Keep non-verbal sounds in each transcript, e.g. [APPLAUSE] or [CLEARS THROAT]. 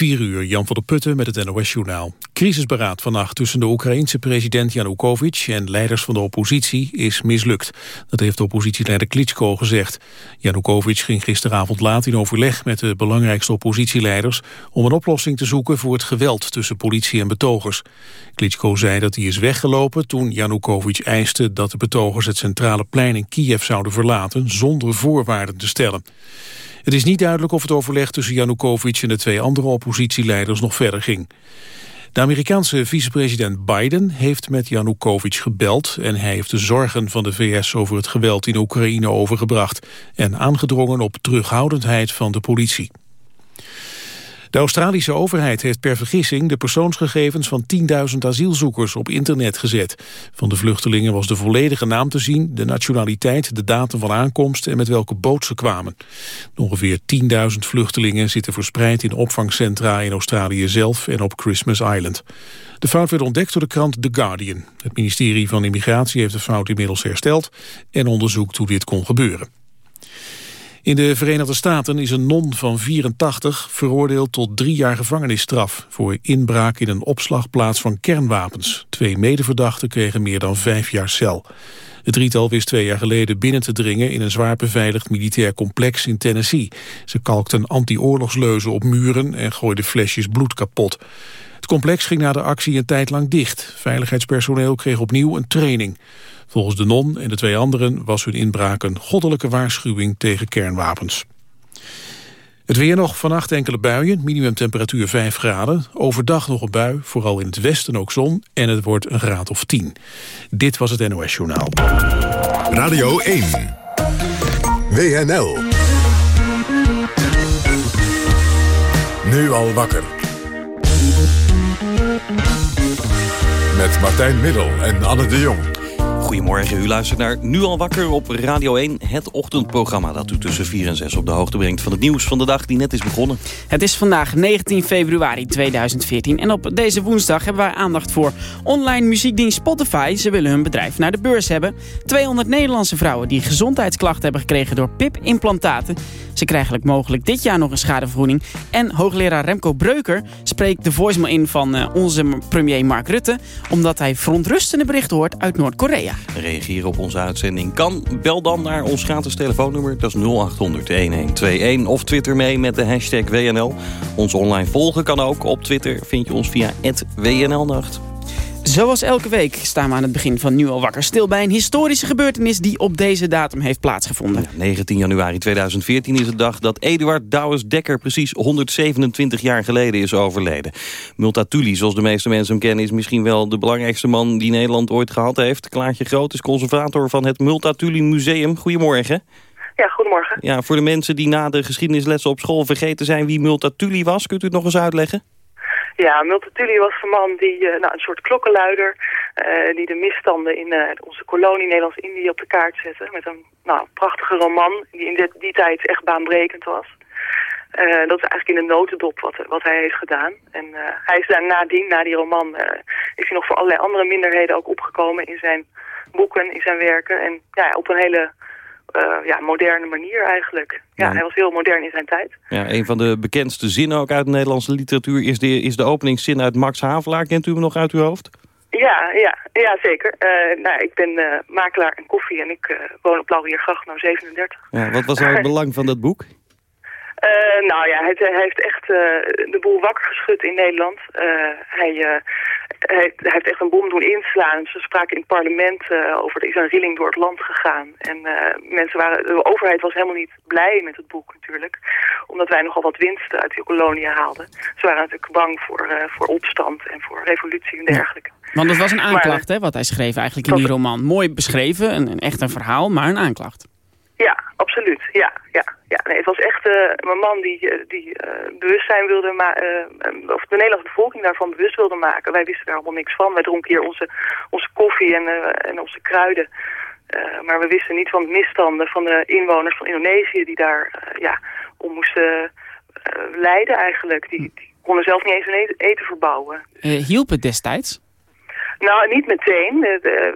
4 uur, Jan van der Putten met het NOS-journaal. Crisisberaad vannacht tussen de Oekraïense president Janukovic en leiders van de oppositie is mislukt. Dat heeft de oppositieleider Klitschko gezegd. Janukovic ging gisteravond laat in overleg met de belangrijkste oppositieleiders om een oplossing te zoeken voor het geweld tussen politie en betogers. Klitschko zei dat hij is weggelopen toen Janukovic eiste dat de betogers het centrale plein in Kiev zouden verlaten zonder voorwaarden te stellen. Het is niet duidelijk of het overleg tussen Janukovic en de twee andere oppositieleiders nog verder ging. De Amerikaanse vicepresident Biden heeft met Janukovic gebeld... en hij heeft de zorgen van de VS over het geweld in Oekraïne overgebracht... en aangedrongen op terughoudendheid van de politie. De Australische overheid heeft per vergissing de persoonsgegevens van 10.000 asielzoekers op internet gezet. Van de vluchtelingen was de volledige naam te zien, de nationaliteit, de datum van aankomst en met welke boot ze kwamen. Ongeveer 10.000 vluchtelingen zitten verspreid in opvangcentra in Australië zelf en op Christmas Island. De fout werd ontdekt door de krant The Guardian. Het ministerie van Immigratie heeft de fout inmiddels hersteld en onderzoekt hoe dit kon gebeuren. In de Verenigde Staten is een non van 84 veroordeeld tot drie jaar gevangenisstraf voor inbraak in een opslagplaats van kernwapens. Twee medeverdachten kregen meer dan vijf jaar cel. Het drietal wist twee jaar geleden binnen te dringen in een zwaar beveiligd militair complex in Tennessee. Ze kalkten anti-oorlogsleuzen op muren en gooiden flesjes bloed kapot. Het complex ging na de actie een tijd lang dicht. Veiligheidspersoneel kreeg opnieuw een training. Volgens de non en de twee anderen was hun inbraak een goddelijke waarschuwing tegen kernwapens. Het weer nog vannacht enkele buien, minimumtemperatuur 5 graden. Overdag nog een bui, vooral in het westen ook zon. En het wordt een graad of 10. Dit was het NOS Journaal. Radio 1. WNL. Nu al wakker. Met Martijn Middel en Anne de Jong. Goedemorgen, u luistert naar Nu al wakker op Radio 1. Het ochtendprogramma dat u tussen 4 en 6 op de hoogte brengt... van het nieuws van de dag die net is begonnen. Het is vandaag 19 februari 2014. En op deze woensdag hebben wij aandacht voor online muziekdienst Spotify. Ze willen hun bedrijf naar de beurs hebben. 200 Nederlandse vrouwen die gezondheidsklachten hebben gekregen door PIP-implantaten. Ze krijgen mogelijk dit jaar nog een schadevergoeding. En hoogleraar Remco Breuker spreekt de voicemail in van uh, onze premier Mark Rutte... omdat hij verontrustende berichten hoort uit Noord-Korea. Reageren op onze uitzending kan. Bel dan naar ons gratis telefoonnummer. Dat is 0800-1121. Of twitter mee met de hashtag WNL. Ons online volgen kan ook. Op Twitter vind je ons via WNLnacht. Zoals elke week staan we aan het begin van Nu al wakker stil... bij een historische gebeurtenis die op deze datum heeft plaatsgevonden. 19 januari 2014 is de dag dat Eduard Douwes Dekker... precies 127 jaar geleden is overleden. Multatuli, zoals de meeste mensen hem kennen... is misschien wel de belangrijkste man die Nederland ooit gehad heeft. Klaartje Groot is conservator van het Multatuli Museum. Goedemorgen. Ja, goedemorgen. Ja, voor de mensen die na de geschiedenislessen op school vergeten zijn... wie Multatuli was, kunt u het nog eens uitleggen? Ja, Multatuli was een man die, uh, nou, een soort klokkenluider... Uh, die de misstanden in uh, onze kolonie Nederlands-Indië op de kaart zette. Met een nou, prachtige roman die in die tijd echt baanbrekend was. dat is eigenlijk in een notendop wat, wat hij heeft gedaan. En hij is daar nadien, na die roman, is hij nog voor allerlei andere minderheden ook opgekomen in zijn boeken, in zijn werken. En ja, op een hele uh, ja, moderne manier eigenlijk. Ja, hij was heel modern in zijn tijd. Ja, een van de bekendste zinnen ook uit de Nederlandse literatuur... is de, is de openingszin uit Max Havelaar. Kent u hem nog uit uw hoofd? Ja, ja, ja zeker. Uh, nou, ik ben uh, makelaar in koffie en ik woon op Lauriergracht, nou 37. Ja, wat was nou het [LAUGHS] belang van dat boek? Uh, nou ja, hij, hij heeft echt uh, de boel wakker geschud in Nederland. Uh, hij, hij, hij, heeft echt een bom doen inslaan. Ze spraken in het parlement over, er is een rilling door het land gegaan. En mensen waren, de overheid was helemaal niet blij met het boek natuurlijk. Omdat wij nogal wat winst uit die koloniën haalden. Ze waren natuurlijk bang voor, voor opstand en voor revolutie en dergelijke. Ja. Want het was een aanklacht, hè, wat hij schreef eigenlijk in die roman. Mooi beschreven, een, een echt een verhaal, maar een aanklacht. Ja, absoluut. Ja, ja, ja. Nee, het was echt uh, een man die, uh, die uh, bewustzijn wilde maken, of de Nederlandse bevolking daarvan bewust wilde maken. Wij wisten daar allemaal niks van. Wij dronken hier onze, onze koffie en, en onze kruiden. maar we wisten niet van de misstanden van de inwoners van Indonesië die daar ja, om moesten lijden eigenlijk. Die, die konden zelf niet eens een eten, eten verbouwen. hielp het destijds? Nou, niet meteen.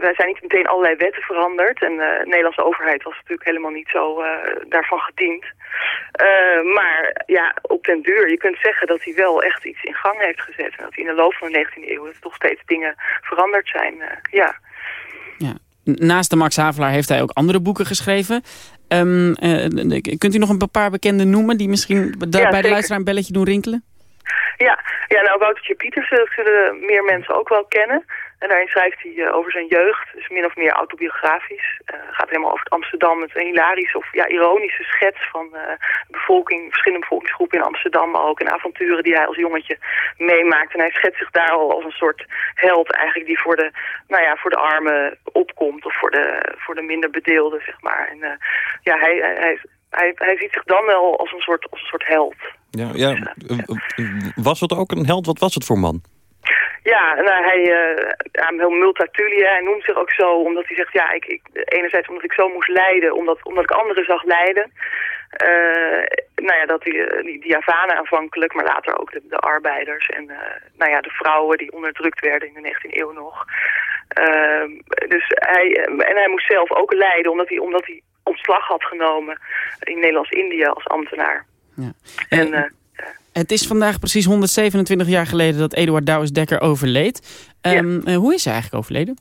wij zijn niet meteen allerlei wetten veranderd. En de Nederlandse overheid was natuurlijk helemaal niet zo daarvan gediend. maar ja, op den duur, je kunt zeggen dat hij wel echt iets in gang heeft gezet. En dat hij in de loop van de 19e eeuw toch steeds dingen veranderd zijn. ja. ja. Naast de Max Havelaar heeft hij ook andere boeken geschreven. Um, kunt u nog een paar bekende noemen die misschien bij de luisteraar een belletje doen rinkelen? Ja, ja nou Woutertje Pietersen, dat zullen meer mensen ook wel kennen. En daarin schrijft hij uh, over zijn jeugd, dus min of meer autobiografisch. Uh, gaat helemaal over het Amsterdam met een hilarische of ja, ironische schets van uh, bevolking, verschillende bevolkingsgroepen in Amsterdam, maar ook in avonturen die hij als jongetje meemaakt. En hij schetst zich daar al als een soort held eigenlijk die voor de, nou ja, voor de armen opkomt of voor de, voor de minder bedeelden, zeg maar. En ja, hij, hij, hij, hij ziet zich dan wel als een soort, als een soort held. Ja, ja. Was het ook een held? Wat was het voor man? Ja, nou, hij, uh, heel multatuli, hij noemt zich ook zo, omdat hij zegt, ja, ik, ik, enerzijds omdat ik zo moest lijden, omdat, omdat ik anderen zag lijden. Uh, nou ja, dat die, eh, die, die Javanen aanvankelijk, maar later ook de, de arbeiders en uh, nou ja, de vrouwen die onderdrukt werden in de 19e eeuw nog. Uh, dus hij, en hij moest zelf ook lijden, omdat hij, omdat hij ontslag had genomen in Nederlands-Indië als ambtenaar. Ja. En, het is vandaag precies 127 jaar geleden dat Eduard Douwes Dekker overleed. Um, hoe is hij eigenlijk overleden?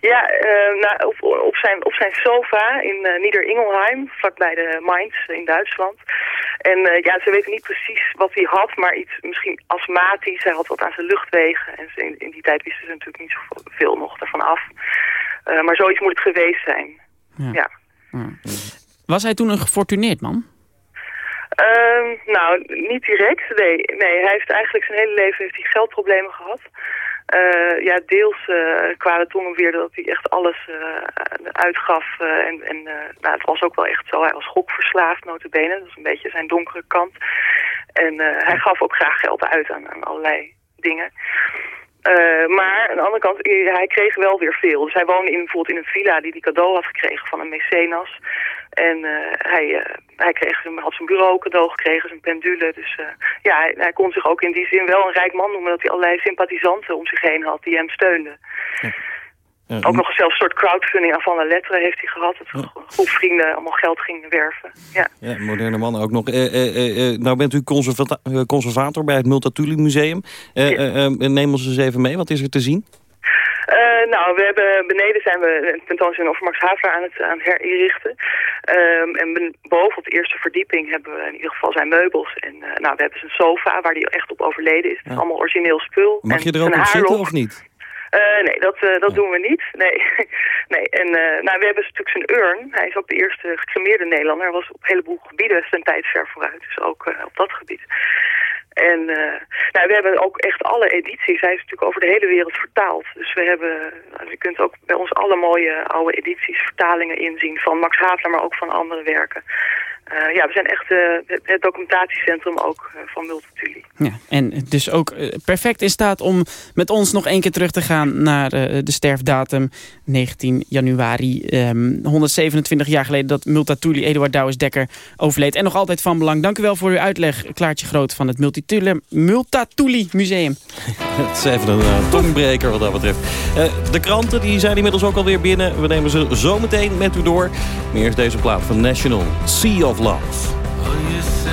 Ja, uh, nou, op, op, zijn, op zijn sofa in uh, Nieder-Ingelheim, vlakbij de Mainz in Duitsland. En uh, ja, ze weten niet precies wat hij had, maar iets misschien astmatisch. Hij had wat aan zijn luchtwegen. En in, in die tijd wisten ze natuurlijk niet zoveel nog ervan af. maar zoiets moet het geweest zijn. Ja. ja. Was hij toen een gefortuneerd man? Uh, nou, niet direct. Nee, nee, hij heeft eigenlijk zijn hele leven heeft hij geldproblemen gehad. Uh, ja, deels uh, qua de weer dat hij echt alles uh, uitgaf. en en nou, het was ook wel echt zo. Hij was gokverslaafd, notabene. Dat is een beetje zijn donkere kant. En hij gaf ook graag geld uit aan, aan allerlei dingen. Uh, maar aan de andere kant, hij kreeg wel weer veel. Dus hij woonde in, bijvoorbeeld in een villa die hij cadeau had gekregen van een mecenas. En uh, hij, uh, hij kreeg, had zijn bureau cadeau gekregen, zijn pendule. Dus ja, hij, hij, kon zich ook in die zin wel een rijk man noemen... dat hij allerlei sympathisanten om zich heen had die hem steunden. Ook nog zelfs een soort crowdfunding aan Van de Letteren heeft hij gehad. Dat groep vrienden allemaal geld gingen werven. Ja, ja moderne man ook nog. nou bent u conservator bij het Multatuli Museum. neem ons eens even mee, wat is er te zien? Uh, nou, we hebben beneden zijn we een tentoonstelling over Max Havelaar aan het aan herinrichten. Um, en boven op de eerste verdieping hebben we in ieder geval zijn meubels. En uh, nou, we hebben zijn sofa waar hij echt op overleden is. Het is allemaal origineel spul. Mag je er ook op zitten of niet? Uh, nee, dat, uh, dat doen we niet. Nee. [LAUGHS] nee. En uh, nou, we hebben natuurlijk zijn urn. Hij is ook de eerste gecremeerde Nederlander. Hij was op een heleboel gebieden zijn tijd ver vooruit. Dus ook op dat gebied. En nou, we hebben ook echt alle edities. Hij is natuurlijk over de hele wereld vertaald. Dus we hebben, nou, je kunt ook bij ons alle mooie oude edities, vertalingen inzien. Van Max Havelaar, maar ook van andere werken. Uh, ja, we zijn echt uh, het documentatiecentrum ook uh, van Multatuli. Ja, en dus ook perfect in staat om met ons nog één keer terug te gaan naar de sterfdatum 19 januari. Um, 127 jaar geleden dat Multatuli Eduard Douwes Dekker overleed. En nog altijd van belang. Dank u wel voor uw uitleg, Klaartje Groot van het Multatuli, Multatuli Museum. [LAUGHS] Het is even een tongbreker wat dat betreft. de kranten die zijn inmiddels ook alweer binnen. We nemen ze zo meteen met u door. Meer is deze plaat van National Sea of love. here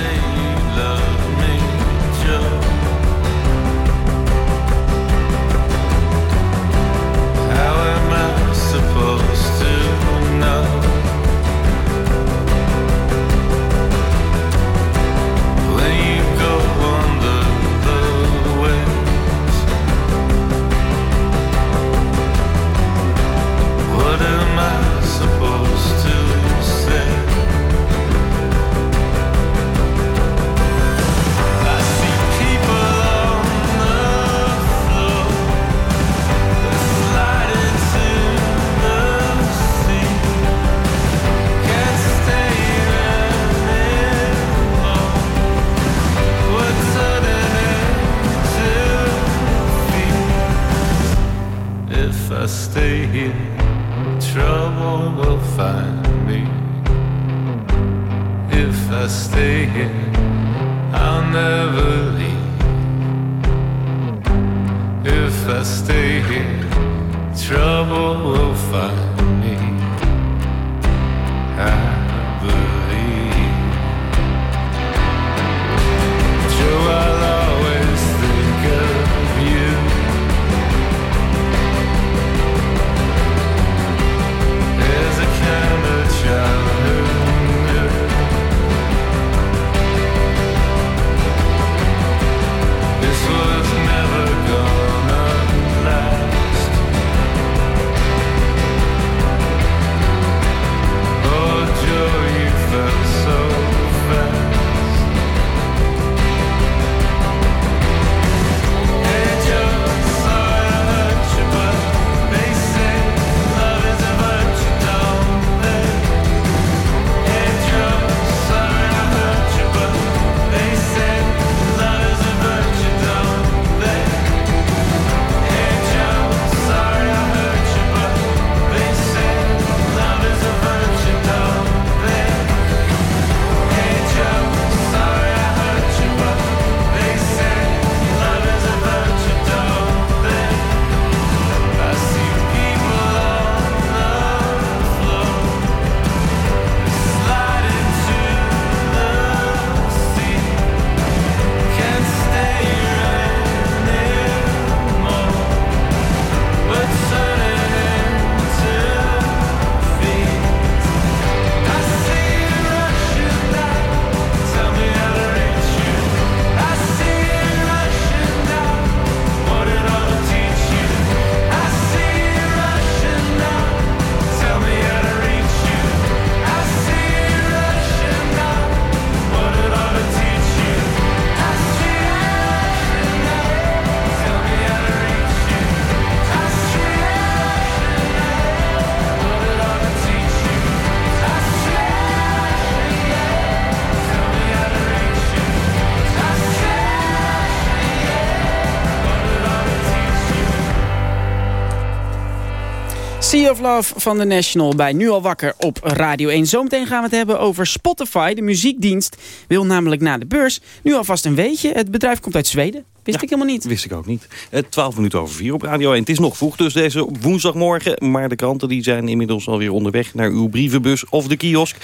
Love van de National bij Nu al wakker op Radio 1. Zometeen gaan we het hebben over Spotify. De muziekdienst wil namelijk naar de beurs. Nu alvast een weetje. Het bedrijf komt uit Zweden. Wist ik helemaal niet. Wist ik ook niet. Uh, 12 minuten over 4 op Radio 1. Het is nog vroeg dus deze woensdagmorgen. Maar de kranten die zijn inmiddels alweer onderweg naar uw brievenbus of de kiosk.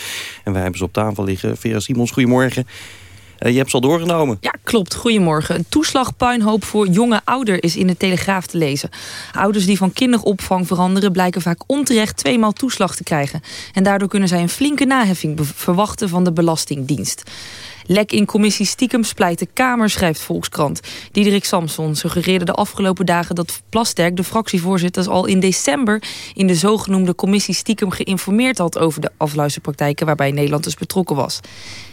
En wij hebben ze op tafel liggen. Vera Simons, goedemorgen. Uh, je hebt ze al doorgenomen. Ja, klopt. Goedemorgen. Een toeslagpuinhoop voor jonge ouder is in de Telegraaf te lezen. Ouders die van kinderopvang veranderen... blijken vaak onterecht tweemaal toeslag te krijgen. En daardoor kunnen zij een flinke naheffing verwachten van de Belastingdienst. Lek in commissie stiekem splijt de Kamer, schrijft Volkskrant. Diederik Samson suggereerde de afgelopen dagen dat Plasterk, de fractievoorzitter, al in december in de zogenoemde commissie stiekem geïnformeerd had over de afluisterpraktijken waarbij Nederland dus betrokken was.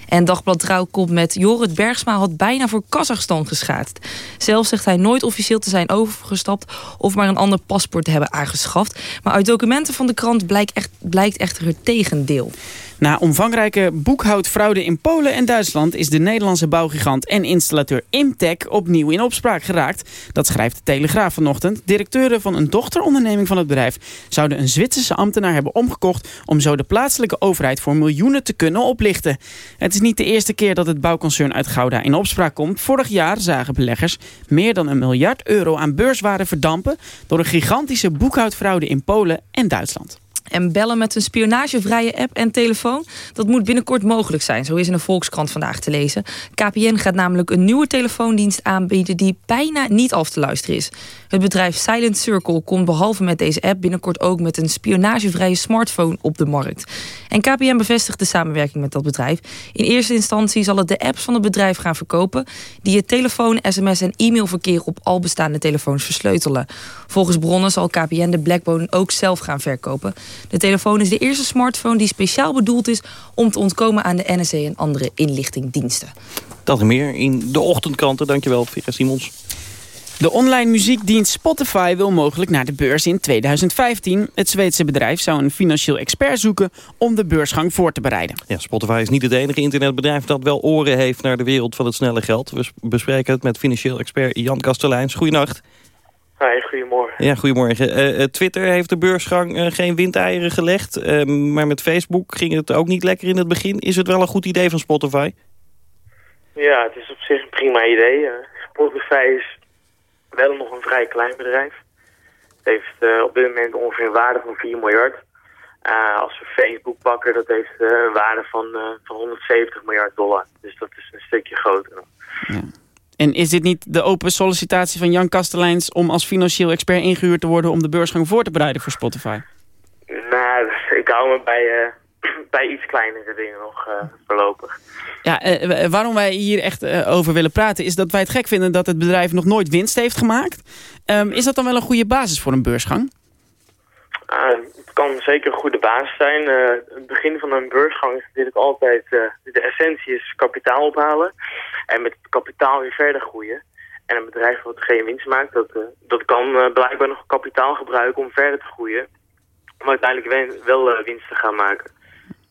En Dagblad Trouw komt met Jorrit Bergsma had bijna voor Kazachstan geschaatst. Zelf zegt hij nooit officieel te zijn overgestapt of maar een ander paspoort te hebben aangeschaft. Maar uit documenten van de krant blijkt, echt, blijkt echter het tegendeel. Na omvangrijke boekhoudfraude in Polen en Duitsland... is de Nederlandse bouwgigant en installateur Imtech opnieuw in opspraak geraakt. Dat schrijft de Telegraaf vanochtend. Directeuren van een dochteronderneming van het bedrijf... zouden een Zwitserse ambtenaar hebben omgekocht... om zo de plaatselijke overheid voor miljoenen te kunnen oplichten. Het is niet de eerste keer dat het bouwconcern uit Gouda in opspraak komt. Vorig jaar zagen beleggers meer dan een miljard euro aan beurswaarde verdampen... door een gigantische boekhoudfraude in Polen en Duitsland. En bellen met een spionagevrije app en telefoon, dat moet binnenkort mogelijk zijn. Zo is in de Volkskrant vandaag te lezen. KPN gaat namelijk een nieuwe telefoondienst aanbieden die bijna niet af te luisteren is. Het bedrijf Silent Circle komt behalve met deze app binnenkort ook met een spionagevrije smartphone op de markt. En KPN bevestigt de samenwerking met dat bedrijf. In eerste instantie zal het de apps van het bedrijf gaan verkopen die het telefoon, sms en e-mailverkeer op al bestaande telefoons versleutelen. Volgens bronnen zal KPN de Blackbone ook zelf gaan verkopen. De telefoon is de eerste smartphone die speciaal bedoeld is... om te ontkomen aan de NSA en andere inlichtingdiensten. Dat en meer in de ochtendkranten. Dankjewel, Vera Simons. De online muziekdienst Spotify wil mogelijk naar de beurs in 2015. Het Zweedse bedrijf zou een financieel expert zoeken om de beursgang voor te bereiden. Ja, Spotify is niet het enige internetbedrijf dat wel oren heeft naar de wereld van het snelle geld. We bespreken het met financieel expert Jan Kasteleins. Goedenacht. Hi, goedemorgen. Ja, goedemorgen. Uh, Twitter heeft de beursgang uh, geen windeieren gelegd. Uh, maar met Facebook ging het ook niet lekker in het begin. Is het wel een goed idee van Spotify? Ja, het is op zich een prima idee. Spotify is wel nog een vrij klein bedrijf. Het heeft op dit moment ongeveer een waarde van 4 miljard. als we Facebook pakken, dat heeft een waarde van, van 170 miljard dollar. Dus dat is een stukje groter. Ja. En is dit niet de open sollicitatie van Jan Kasteleins... om als financieel expert ingehuurd te worden... om de beursgang voor te bereiden voor Spotify? Nou, [LAUGHS] ik hou me bij, bij iets kleinere dingen nog uh, voorlopig. Ja, uh, waarom wij hier echt over willen praten... is dat wij het gek vinden dat het bedrijf nog nooit winst heeft gemaakt. Um, is dat dan wel een goede basis voor een beursgang? het kan zeker een goede basis zijn. het begin van een beursgang is natuurlijk altijd... de essentie is kapitaal ophalen... En met kapitaal weer verder groeien. En een bedrijf wat geen winst maakt, dat, uh, dat kan uh, blijkbaar nog kapitaal gebruiken om verder te groeien. Om uiteindelijk wel uh, winst te gaan maken.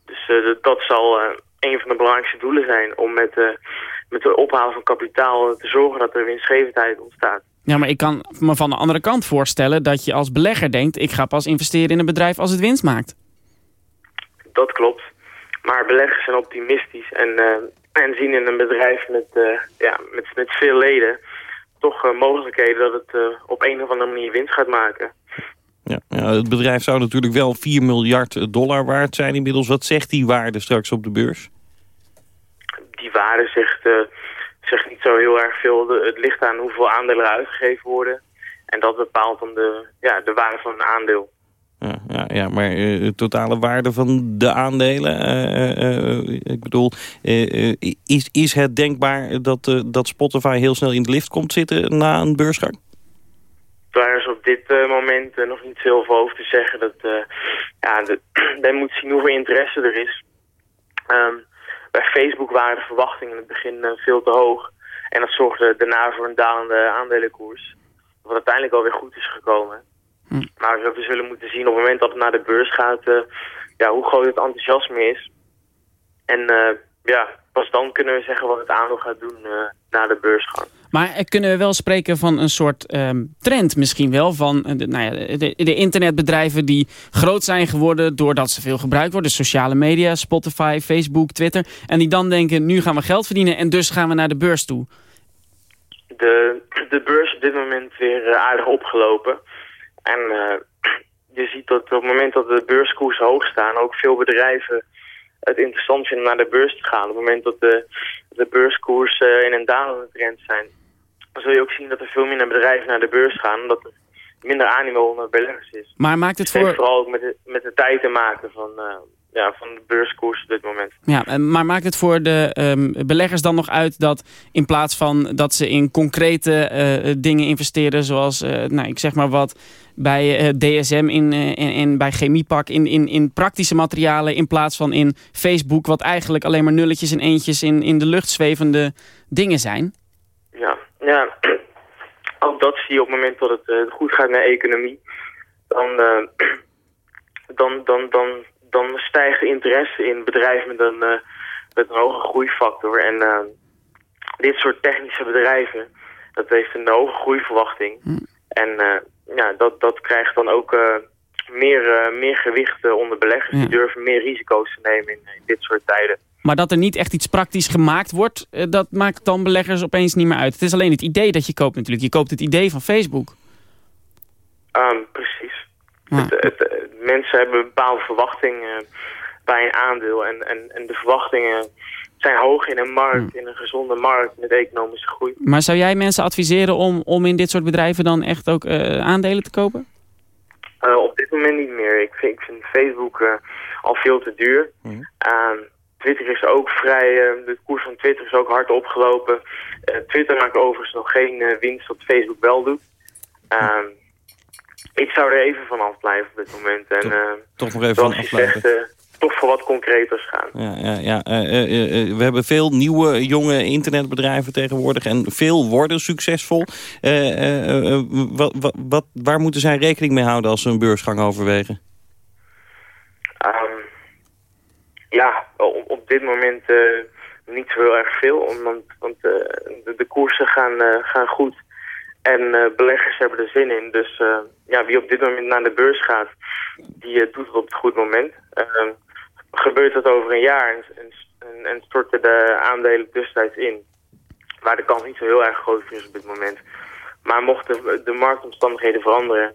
Dus dat zal een van de belangrijkste doelen zijn om met, met de ophalen van kapitaal te zorgen dat er winstgevendheid ontstaat. Ja, maar ik kan me van de andere kant voorstellen dat je als belegger denkt... ik ga pas investeren in een bedrijf als het winst maakt. Dat klopt. Maar beleggers zijn optimistisch en en zien in een bedrijf met, uh, ja, met, met veel leden toch uh, mogelijkheden dat het op een of andere manier winst gaat maken. Ja, ja, het bedrijf zou natuurlijk wel 4 miljard dollar waard zijn inmiddels. Wat zegt die waarde straks op de beurs? Die waarde zegt, zegt niet zo heel erg veel. De, het ligt aan hoeveel aandelen er uitgegeven worden. En dat bepaalt dan de, ja, de waarde van een aandeel. Ja, ja, ja, maar uh, de totale waarde van de aandelen, uh, ik bedoel, is, is het denkbaar dat, dat Spotify heel snel in de lift komt zitten na een beursgang? Daar is op dit moment nog niet heel veel over te zeggen. Dat, ja, de, [CLEARS THROAT] men moet zien hoeveel interesse er is. Um, bij Facebook waren de verwachtingen in het begin veel te hoog. En dat zorgde daarna voor een dalende aandelenkoers. Wat uiteindelijk alweer goed is gekomen. Hm. Maar we zullen moeten zien op het moment dat het naar de beurs gaat, uh, ja, hoe groot het enthousiasme is. En uh, ja, pas dan kunnen we zeggen wat het aandeel gaat doen uh, na de beursgang. Maar eh, kunnen we wel spreken van een soort ehm, trend misschien wel... van eh, de, nou ja, de, de, internetbedrijven die groot zijn geworden... doordat ze veel gebruikt worden. Sociale media, Spotify, Facebook, Twitter. En die dan denken, nu gaan we geld verdienen... en dus gaan we naar de beurs toe. De, de beurs op dit moment weer aardig opgelopen. En je ziet dat op het moment dat de beurskoersen hoog staan... ook veel bedrijven het interessant vinden naar de beurs te gaan. Op het moment dat de, de beurskoersen in een dalende trend zijn... dan zul je ook zien dat er veel minder bedrijven naar de beurs gaan... omdat er minder animo onder beleggers is. Maar maakt het, voor... Het heeft vooral ook met de, met de tijd te maken van... Uh, ja, van de beurskoers op dit moment. Ja, maar maakt het voor de um, beleggers dan nog uit dat in plaats van dat ze in concrete uh, dingen investeren, zoals, uh, nou, ik zeg maar wat, bij uh, DSM in, en bij Chemiepak in, in, in praktische materialen in plaats van in Facebook, wat eigenlijk alleen maar nulletjes en eentjes in, in de lucht zwevende dingen zijn? Ja, ja, [CLEARS THROAT] ook dat zie je op het moment dat het goed gaat naar economie. [CLEARS THROAT] Dan, dan, dan, dan dan stijgt de interesse in bedrijven met een, uh, met een hoge groeifactor. En uh, dit soort technische bedrijven, dat heeft een hoge groeiverwachting. Hm. En uh, ja, dat, dat krijgt dan ook meer, meer gewicht onder beleggers. Die durven meer risico's te nemen in, in, dit soort tijden. Maar dat er niet echt iets praktisch gemaakt wordt, dat maakt dan beleggers opeens niet meer uit. Het is alleen het idee dat je koopt natuurlijk. Je koopt het idee van Facebook. Um, precies. Het, mensen hebben een bepaalde verwachtingen bij een aandeel. En, en, en de verwachtingen zijn hoog in een markt, in een gezonde markt met economische groei. Maar zou jij mensen adviseren om, om in dit soort bedrijven dan echt ook uh, aandelen te kopen? Uh, op dit moment niet meer. Ik vind, ik vind Facebook uh, al veel te duur. Mm. Twitter is ook vrij, de koers van Twitter is ook hard opgelopen. Twitter maakt overigens nog geen winst wat Facebook wel doet. Uh, ik zou er even van afblijven op dit moment. En, toch, uh, toch nog even van afblijven. Zegt, uh, toch voor wat concreters gaan. Ja, ja, ja. Uh, we hebben veel nieuwe, jonge internetbedrijven tegenwoordig. En veel worden succesvol. Wat, wat, wat, waar moeten zij rekening mee houden als ze een beursgang overwegen? Um, ja, op, op, dit moment niet zo heel erg veel. Want, want de, de, koersen gaan, gaan goed. En uh, beleggers hebben er zin in. Dus uh, ja, wie op dit moment naar de beurs gaat, die uh, doet het op het goed moment. Ehm, gebeurt dat over een jaar en, en, en, storten de aandelen tussentijds in. Waar de kans niet zo heel erg groot is op dit moment. Maar mochten de marktomstandigheden veranderen,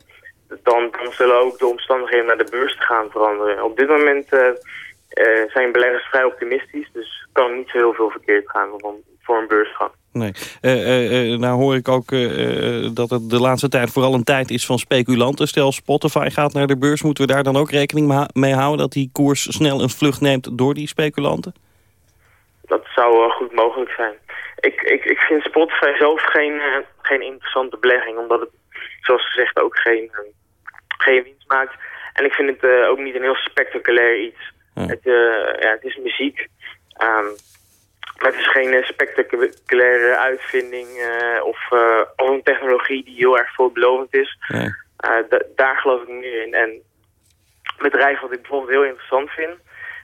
dan, dan zullen ook de omstandigheden naar de beurs gaan veranderen. Op dit moment zijn beleggers vrij optimistisch, dus kan niet zo heel veel verkeerd gaan voor een beursgang. Nee. Uh, uh, nou hoor ik ook dat het de laatste tijd vooral een tijd is van speculanten. Stel Spotify gaat naar de beurs. Moeten we daar dan ook rekening mee houden dat die koers snel een vlucht neemt door die speculanten? Dat zou goed mogelijk zijn. Ik, ik, ik vind Spotify zelf geen, geen interessante belegging. Omdat het, zoals gezegd, ook geen, geen winst maakt. En ik vind het ook niet een heel spectaculair iets. Het, ja, het is muziek. Um, het is geen eh, spectaculaire uitvinding uh, of, uh, of, een technologie die heel erg veelbelovend is. Nee. daar geloof ik meer in. En een bedrijf wat ik bijvoorbeeld heel interessant vind,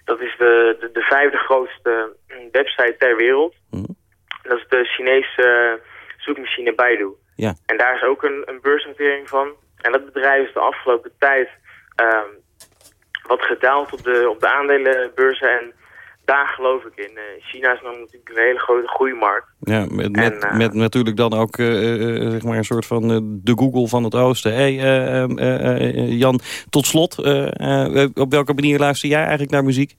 dat is de, de, de vijfde grootste mm, website ter wereld. Mm. Dat is de Chinese zoekmachine Baidu. Ja. En daar is ook een, een beursnotering van. En dat bedrijf is de afgelopen tijd um, wat gedaald op de, op de aandelenbeurzen en daar geloof ik in. Eh, China is natuurlijk een hele grote groeimarkt. Ja, met, met, eh, met natuurlijk dan ook uh, zeg maar een soort van de Google van het Oosten. Hey, Jan, tot slot, op welke manier luister jij eigenlijk naar muziek?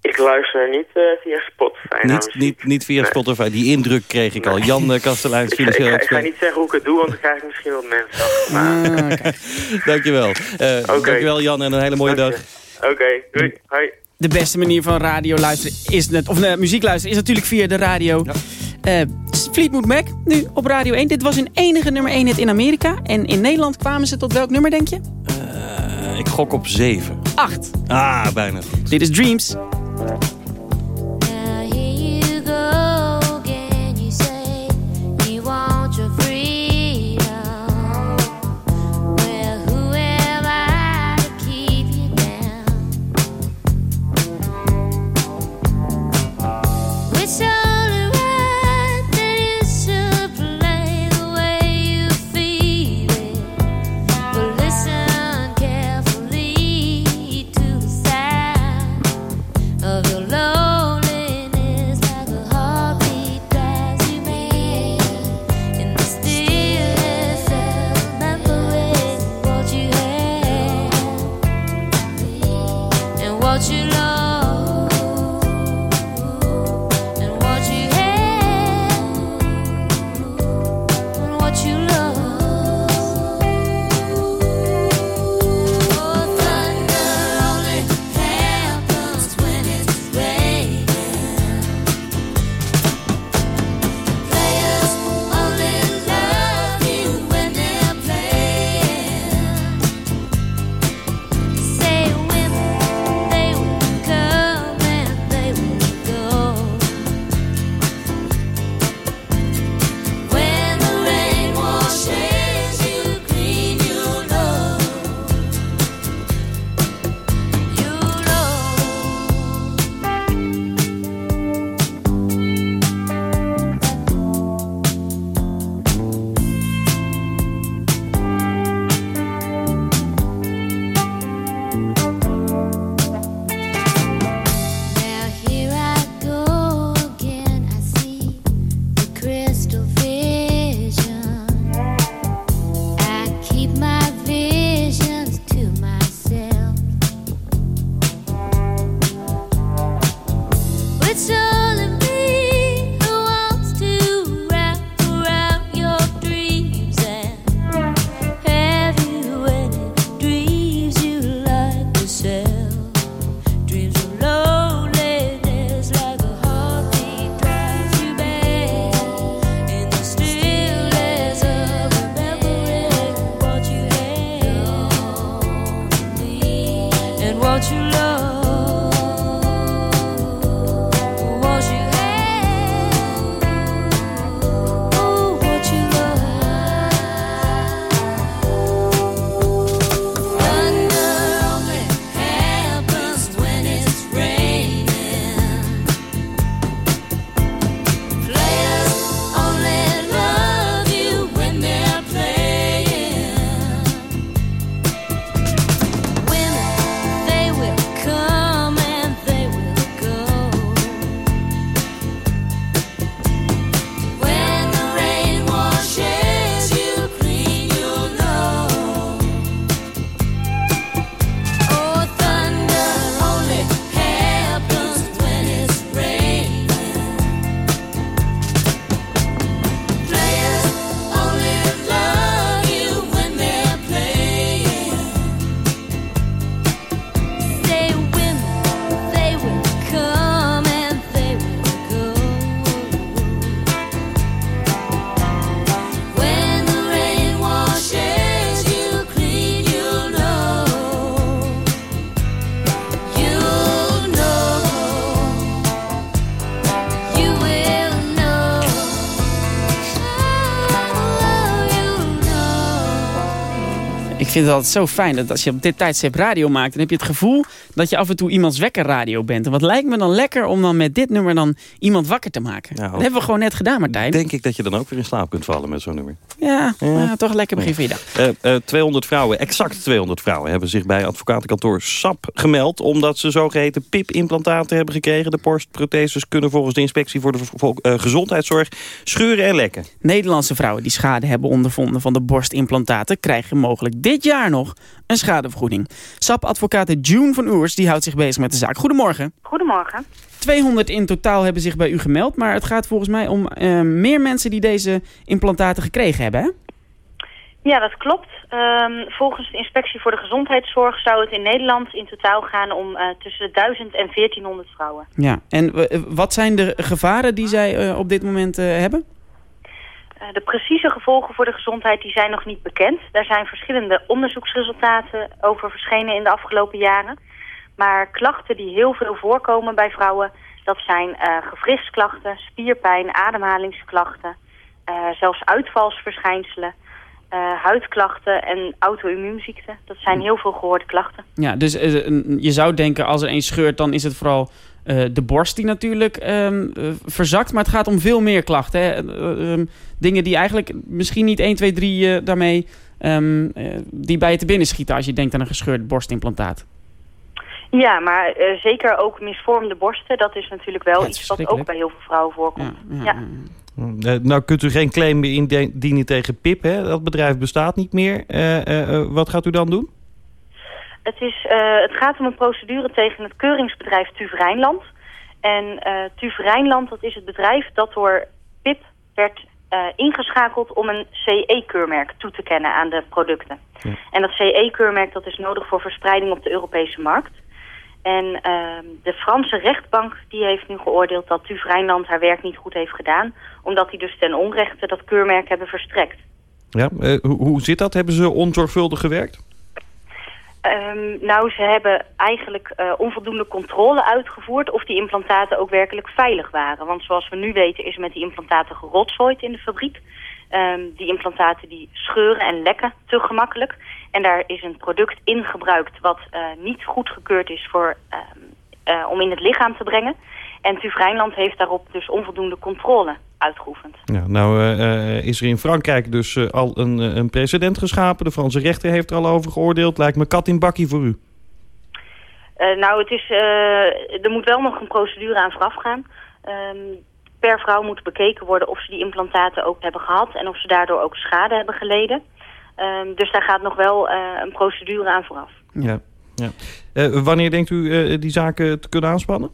Ik luister niet via Spotify. Niet, niet, niet via Spotify, die indruk kreeg ik al. Jan uh, Kasteleins, [LAUGHS] financieel ik, ik, ik, ga niet zeggen hoe ik het doe, want dan krijg ik misschien wat mensen af. Maar... Ah, [LAUGHS] dankjewel. Okay. Dankjewel Jan en een hele mooie dag. Oké, doei. Hoi de beste manier van radio luisteren is net, of muziek luisteren is natuurlijk via de radio. Ja. Uh, Fleetwood Mac, nu op Radio 1. Dit was hun enige nummer 1 hit in Amerika. En in Nederland kwamen ze tot welk nummer, denk je? Uh, ik gok op 7. 8. Ah, bijna. Dit is Dreams. and what you love. Vind het altijd zo fijn dat als je op dit tijdstip radio maakt... dan heb je het gevoel dat je af en toe iemands wekkerradio bent. En wat lijkt me dan lekker om dan met dit nummer dan iemand wakker te maken. Nou, dat hebben we gewoon net gedaan, Martijn. Denk ik dat je dan ook weer in slaap kunt vallen met zo'n nummer. Ja, ja. toch lekker begin van je dag. Uh, uh, 200 vrouwen, exact 200 vrouwen... hebben zich bij advocatenkantoor SAP gemeld... omdat ze zogeheten PIP-implantaten hebben gekregen. De borstprotheses kunnen volgens de inspectie voor de uh, gezondheidszorg... scheuren en lekken. Nederlandse vrouwen die schade hebben ondervonden van de borstimplantaten... krijgen mogelijk dit jaar nog een schadevergoeding. SAP-advocaat June van Oers die houdt zich bezig met de zaak. Goedemorgen. Goedemorgen. 200 in totaal hebben zich bij u gemeld. Maar het gaat volgens mij om uh, meer mensen die deze implantaten gekregen hebben, hè? Ja, dat klopt. Um, volgens de Inspectie voor de Gezondheidszorg zou het in Nederland in totaal gaan om uh, tussen de 1000 en 1400 vrouwen. Ja, en uh, wat zijn de gevaren die zij op dit moment hebben? De precieze gevolgen voor de gezondheid die zijn nog niet bekend. Daar zijn verschillende onderzoeksresultaten over verschenen in de afgelopen jaren. Maar klachten die heel veel voorkomen bij vrouwen... dat zijn uh, gewrichtsklachten, spierpijn, ademhalingsklachten... Uh, zelfs uitvalsverschijnselen, uh, huidklachten en auto-immuunziekten. Dat zijn heel veel gehoorde klachten. Ja, dus je zou denken als er een scheurt... dan is het vooral uh, de borst die natuurlijk um, uh, verzakt. Maar het gaat om veel meer klachten. Hè? Uh, um, dingen die eigenlijk misschien niet 1, 2, 3 daarmee... Um, die bij je te binnen schieten als je denkt aan een gescheurd borstimplantaat. Ja, maar zeker ook misvormde borsten. Dat is natuurlijk wel ja, iets wat ook bij heel veel vrouwen voorkomt. Ja, ja, ja. nou kunt u geen claim meer indienen tegen PIP. Hè? Dat bedrijf bestaat niet meer. wat gaat u dan doen? Het, is, uh, het gaat om een procedure tegen het keuringsbedrijf TUV Rijnland. En uh, TUV Rijnland, dat is het bedrijf dat door PIP werd uh, ingeschakeld om een CE-keurmerk toe te kennen aan de producten. Ja. En dat CE-keurmerk dat is nodig voor verspreiding op de Europese markt. En uh, de Franse rechtbank die heeft nu geoordeeld dat TUV Rijnland haar werk niet goed heeft gedaan. Omdat die dus ten onrechte dat keurmerk hebben verstrekt. Ja, hoe, hoe zit dat? Hebben ze onzorgvuldig gewerkt? Um, nou, ze hebben eigenlijk uh, onvoldoende controle uitgevoerd of die implantaten ook werkelijk veilig waren. Want zoals we nu weten is met die implantaten gerotzooid in de fabriek. Um, die implantaten die scheuren en lekken te gemakkelijk. En daar is een product in gebruikt wat uh, niet goedgekeurd is voor, um, uh, om in het lichaam te brengen. En TUV Rijnland heeft daarop dus onvoldoende controle uitgeoefend. Ja, nou uh, is er in Frankrijk dus uh, al een, een precedent geschapen. De Franse rechter heeft er al over geoordeeld. Lijkt me kat in bakkie voor u. Uh, nou, het is, er moet wel nog een procedure aan vooraf gaan. Um, per vrouw moet bekeken worden of ze die implantaten ook hebben gehad... en of ze daardoor ook schade hebben geleden. Um, dus daar gaat nog wel een procedure aan vooraf. Ja, ja. wanneer denkt u die zaken te kunnen aanspannen?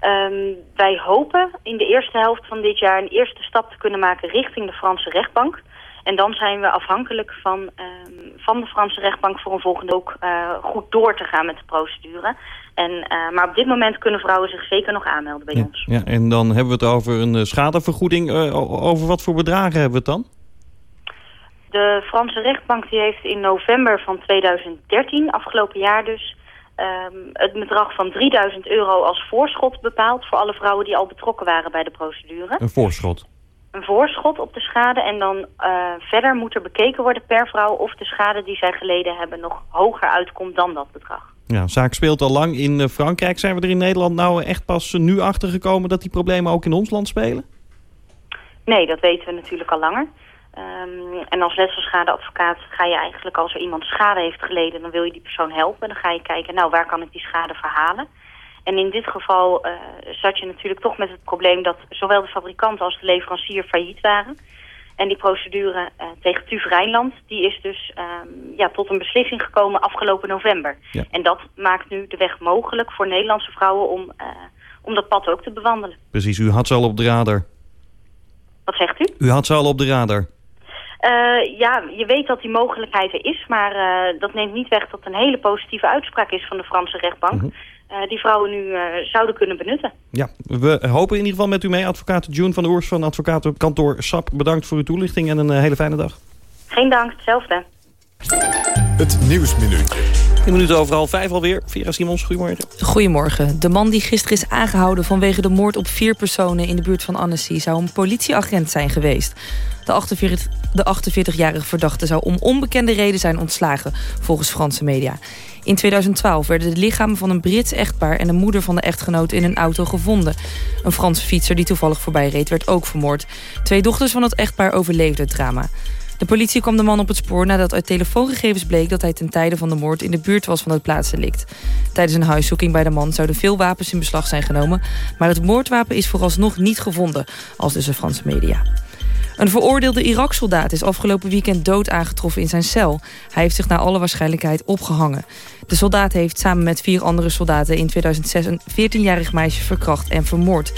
Um, wij hopen in de eerste helft van dit jaar een eerste stap te kunnen maken richting de Franse rechtbank. En dan zijn we afhankelijk van, um, van de Franse rechtbank voor een volgende ook uh, goed door te gaan met de procedure. En, uh, maar op dit moment kunnen vrouwen zich zeker nog aanmelden bij ja, ons. Ja, en dan hebben we het over een schadevergoeding. Uh, over wat voor bedragen hebben we het dan? De Franse rechtbank die heeft in november van 2013, afgelopen jaar dus, um, het bedrag van 3000 euro als voorschot bepaald... voor alle vrouwen die al betrokken waren bij de procedure. Een voorschot? Een voorschot op de schade. En dan uh, verder moet er bekeken worden per vrouw... of de schade die zij geleden hebben nog hoger uitkomt dan dat bedrag. Ja, zaak speelt al lang in Frankrijk. Zijn we er in Nederland nou echt pas nu achter gekomen... dat die problemen ook in ons land spelen? Nee, dat weten we natuurlijk al langer. Um, en als letselschadeadvocaat ga je eigenlijk als er iemand schade heeft geleden... dan wil je die persoon helpen. Dan ga je kijken, nou, waar kan ik die schade verhalen? En in dit geval uh, zat je natuurlijk toch met het probleem... dat zowel de fabrikant als de leverancier failliet waren. En die procedure uh, tegen TUV Rijnland... die is dus um, ja, tot een beslissing gekomen afgelopen november. Ja. En dat maakt nu de weg mogelijk voor Nederlandse vrouwen... om, uh, om dat pad ook te bewandelen. Precies, u had ze al op de radar. Wat zegt u? U had ze al op de radar. Uh, ja, je weet dat die mogelijkheid er is, maar uh, dat neemt niet weg dat een hele positieve uitspraak is van de Franse rechtbank. -hmm. uh, die vrouwen nu zouden kunnen benutten. Ja, we hopen in ieder geval met u mee. Advocaat June van der Oers van advocatenkantoor SAP. Bedankt voor uw toelichting en een hele fijne dag. Geen dank, hetzelfde. Het Nieuwsminuutje. 10 minuten overal, vijf alweer. Vera Simons, goedemorgen. Goedemorgen. De man die gisteren is aangehouden vanwege de moord op vier personen in de buurt van Annecy zou een politieagent zijn geweest. De 48 de 48-jarige verdachte zou om onbekende reden zijn ontslagen, volgens Franse media. In 2012 werden de lichamen van een Brits echtpaar... en de moeder van de echtgenoot in een auto gevonden. Een Franse fietser die toevallig voorbij reed werd ook vermoord. Twee dochters van het echtpaar overleefden het drama. De politie kwam de man op het spoor nadat uit telefoongegevens bleek... dat hij ten tijde van de moord in de buurt was van het plaatsdelict. Tijdens een huiszoeking bij de man zouden veel wapens in beslag zijn genomen... maar het moordwapen is vooralsnog niet gevonden, als dus de Franse media. Een veroordeelde Irak-soldaat is afgelopen weekend dood aangetroffen in zijn cel. Hij heeft zich naar alle waarschijnlijkheid opgehangen. De soldaat heeft samen met vier andere soldaten in 2006 een 14-jarig meisje verkracht en vermoord.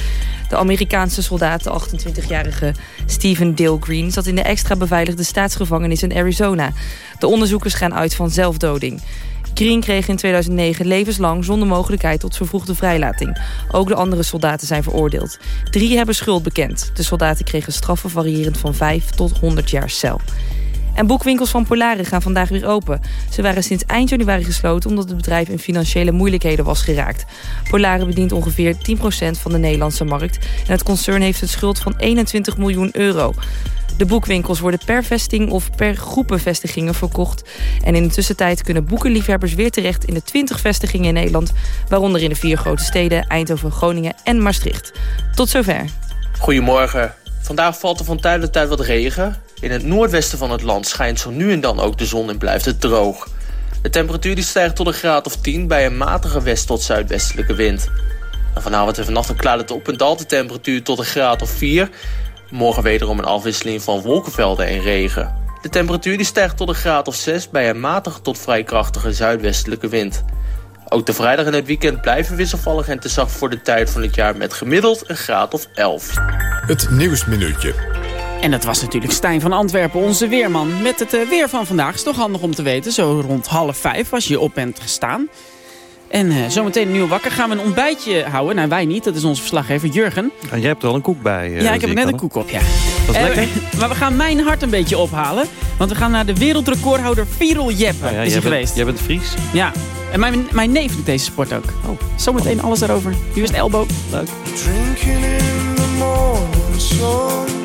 De Amerikaanse soldaat, de 28-jarige Stephen Dale Green... zat in de extra beveiligde staatsgevangenis in Arizona. De onderzoekers gaan uit van zelfdoding. Green kreeg in 2009 levenslang zonder mogelijkheid tot vervroegde vrijlating. Ook de andere soldaten zijn veroordeeld. Drie hebben schuld bekend. De soldaten kregen straffen variërend van 5 tot 100 jaar cel. En boekwinkels van Polaren gaan vandaag weer open. Ze waren sinds eind januari gesloten omdat het bedrijf in financiële moeilijkheden was geraakt. Polaren bedient ongeveer 10% van de Nederlandse markt. En het concern heeft een schuld van 21 miljoen euro. De boekwinkels worden per vesting of per groepenvestigingen verkocht. En in de tussentijd kunnen boekenliefhebbers weer terecht in de 20 vestigingen in Nederland. Waaronder in de vier grote steden Eindhoven, Groningen en Maastricht. Tot zover. Goedemorgen. Vandaag valt er van tijd tot tijd wat regen. In het noordwesten van het land schijnt zo nu en dan ook de zon en blijft het droog. De temperatuur die stijgt tot een graad of 10 bij een matige west- tot zuidwestelijke wind. En vanavond en vannacht klaart het op en daalt de temperatuur tot een graad of 4. Morgen wederom een afwisseling van wolkenvelden en regen. De temperatuur die stijgt tot een graad of 6 bij een matige tot vrij krachtige zuidwestelijke wind. Ook de vrijdag en het weekend blijven wisselvallig en te zacht voor de tijd van het jaar met gemiddeld een graad of 11. Het Nieuwsminuutje. En dat was natuurlijk Stijn van Antwerpen, onze weerman. Met het eh, weer van vandaag is toch handig om te weten. Zo rond half vijf als je op bent gestaan. En uh, zometeen een nieuw wakker gaan we een ontbijtje houden. Nou, wij niet. Dat is onze verslaggever Jurgen. En jij hebt er al een koek bij. Uh, ja, ik heb er net een koek op, ja. Dat is uh, lekker. [LAUGHS] Maar we gaan mijn hart een beetje ophalen. Want we gaan naar de wereldrecordhouder Virel Jeppe. Ja, is jij geweest. Jij bent Fries? Ja. En mijn, mijn neef doet deze sport ook. Oh. Zometeen alles daarover. Nu is het Elbow. Leuk. Drinking in the morning sun.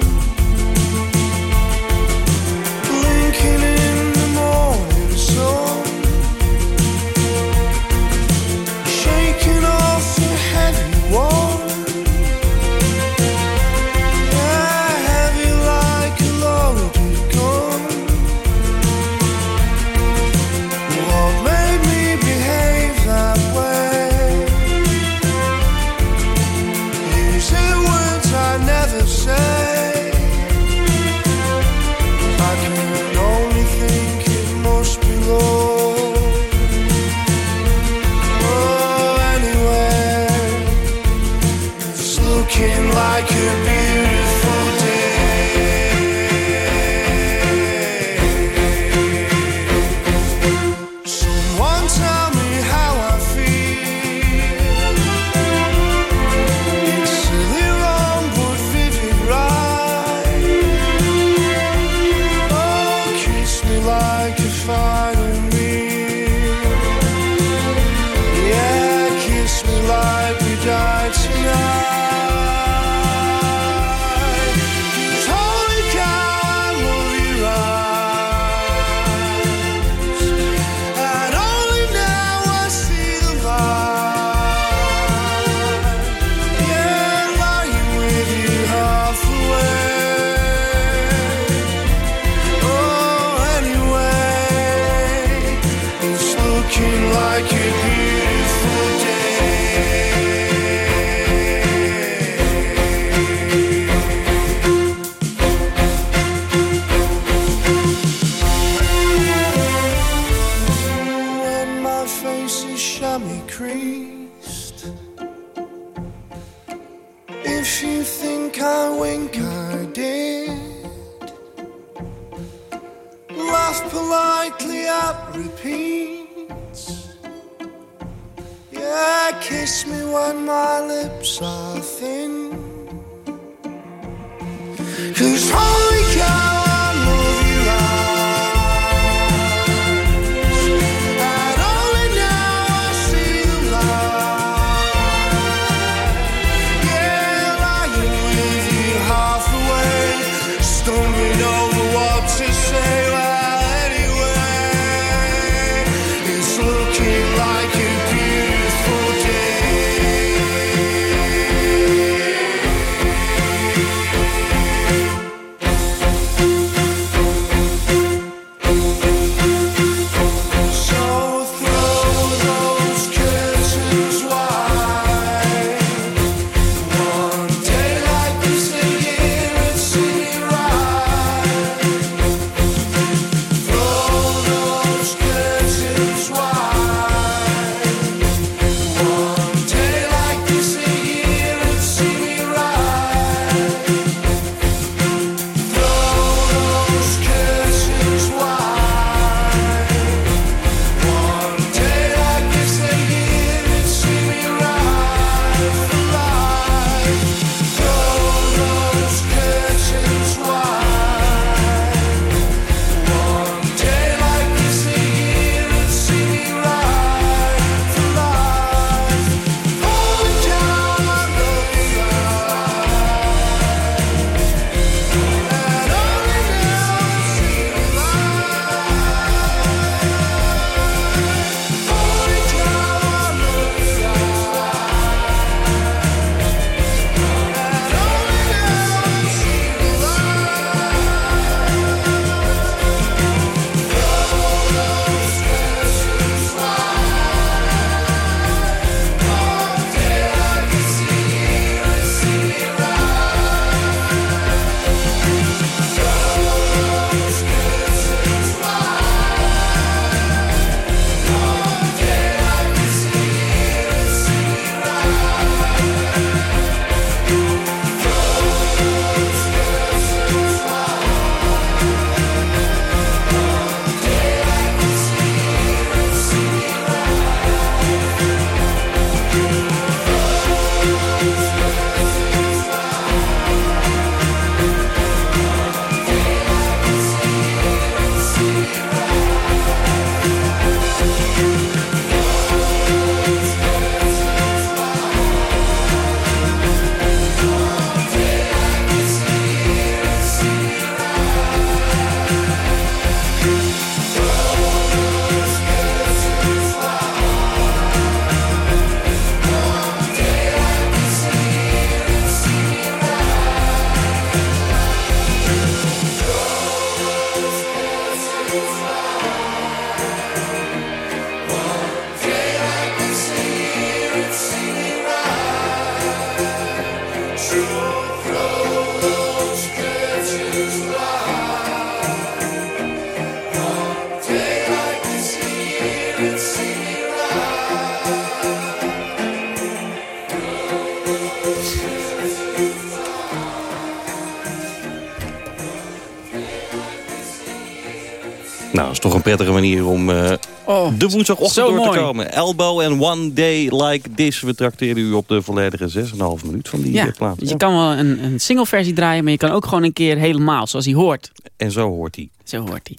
Prettige manier om uh, oh, de woensdagochtend door te komen. Elbow and One Day Like This. We trakteren u op de volledige 6,5 minuut van die Ja, eh, plaat. dus je kan wel een, een single versie draaien, maar je kan ook gewoon een keer helemaal zoals hij hoort. En zo hoort hij. Zo hoort hij.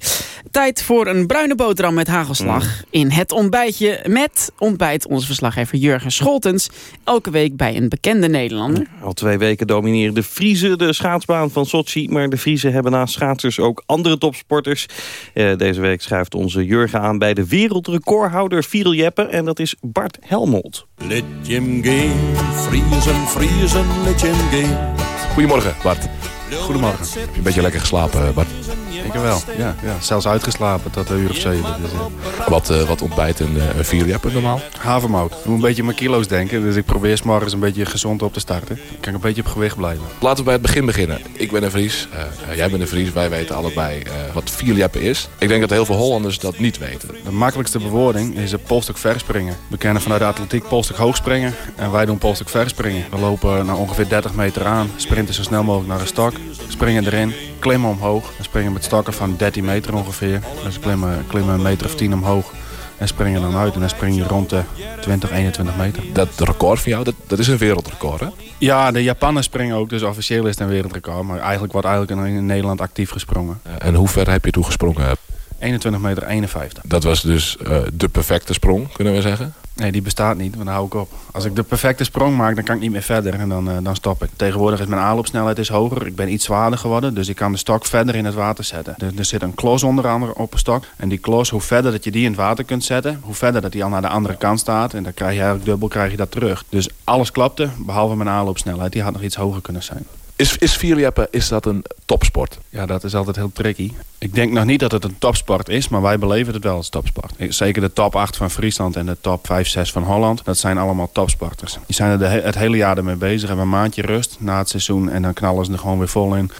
Tijd voor een bruine boterham met hagelslag. Mm. In het ontbijtje met ontbijt onze verslaggever Jurgen Scholtens. Elke week bij een bekende Nederlander. Al twee weken domineren de Friesen de schaatsbaan van Sochi. Maar de Friesen hebben naast schaatsers ook andere topsporters. Eh, deze week schuift onze Jurgen aan bij de wereldrecordhouder Viral Jeppe. En dat is Bart Helmold. Let vriezen, vriezen, let. Goedemorgen, Bart. Goedemorgen. Heb je een beetje lekker geslapen, Bart? Ik wel, ja, ja. Zelfs uitgeslapen tot een uur of zeven. Dus, uh. Wat, uh, wat ontbijt een uh, vierjappen normaal? Havermout. Ik moet een beetje aan mijn kilo's denken. Dus ik probeer s morgens een beetje gezond op te starten. Ik kan een beetje op gewicht blijven. Laten we bij het begin beginnen. Ik ben een Fries. jij bent een Fries. Wij weten allebei wat vierjappen is. Ik denk dat heel veel Hollanders dat niet weten. De makkelijkste bewoording is het polstuk verspringen. We kennen vanuit de atletiek polstuk hoogspringen. En wij doen polstuk verspringen. We lopen naar ongeveer 30 meter aan. Sprinten zo snel mogelijk naar een stok. Springen erin. Klimmen omhoog. En springen met stokken van 13 meter ongeveer. Dus klimmen, klimmen een meter of 10 omhoog. En springen dan uit. En dan spring je rond de 20, 21 meter. Dat record van jou, dat, dat is een wereldrecord hè? Ja, de Japanners springen ook. Dus officieel is het een wereldrecord. Maar eigenlijk wordt eigenlijk in Nederland actief gesprongen. En hoe ver heb je toen gesprongen? 21 meter 51. Dat was dus uh, de perfecte sprong, kunnen we zeggen? Nee, die bestaat niet, want dan hou ik op. Als ik de perfecte sprong maak, dan kan ik niet meer verder en dan, uh, dan stop ik. Tegenwoordig is mijn aanloopsnelheid is hoger. Ik ben iets zwaarder geworden, dus ik kan de stok verder in het water zetten. Er, er zit een klos onder andere op een stok. En die klos, hoe verder dat je die in het water kunt zetten, hoe verder dat die al naar de andere kant staat. En dan krijg je eigenlijk dubbel krijg je dat terug. Dus alles klapte, behalve mijn aanloopsnelheid. Die had nog iets hoger kunnen zijn. Is, is vierjappen, is dat een topsport? Ja, dat is altijd heel tricky. Ik denk nog niet dat het een topsport is, maar wij beleven het wel als topsport. Zeker de top 8 van Friesland en de top 5, 6 van Holland. Dat zijn allemaal topsporters. Die zijn er het hele jaar ermee bezig. Hebben een maandje rust na het seizoen en dan knallen ze er gewoon weer vol in.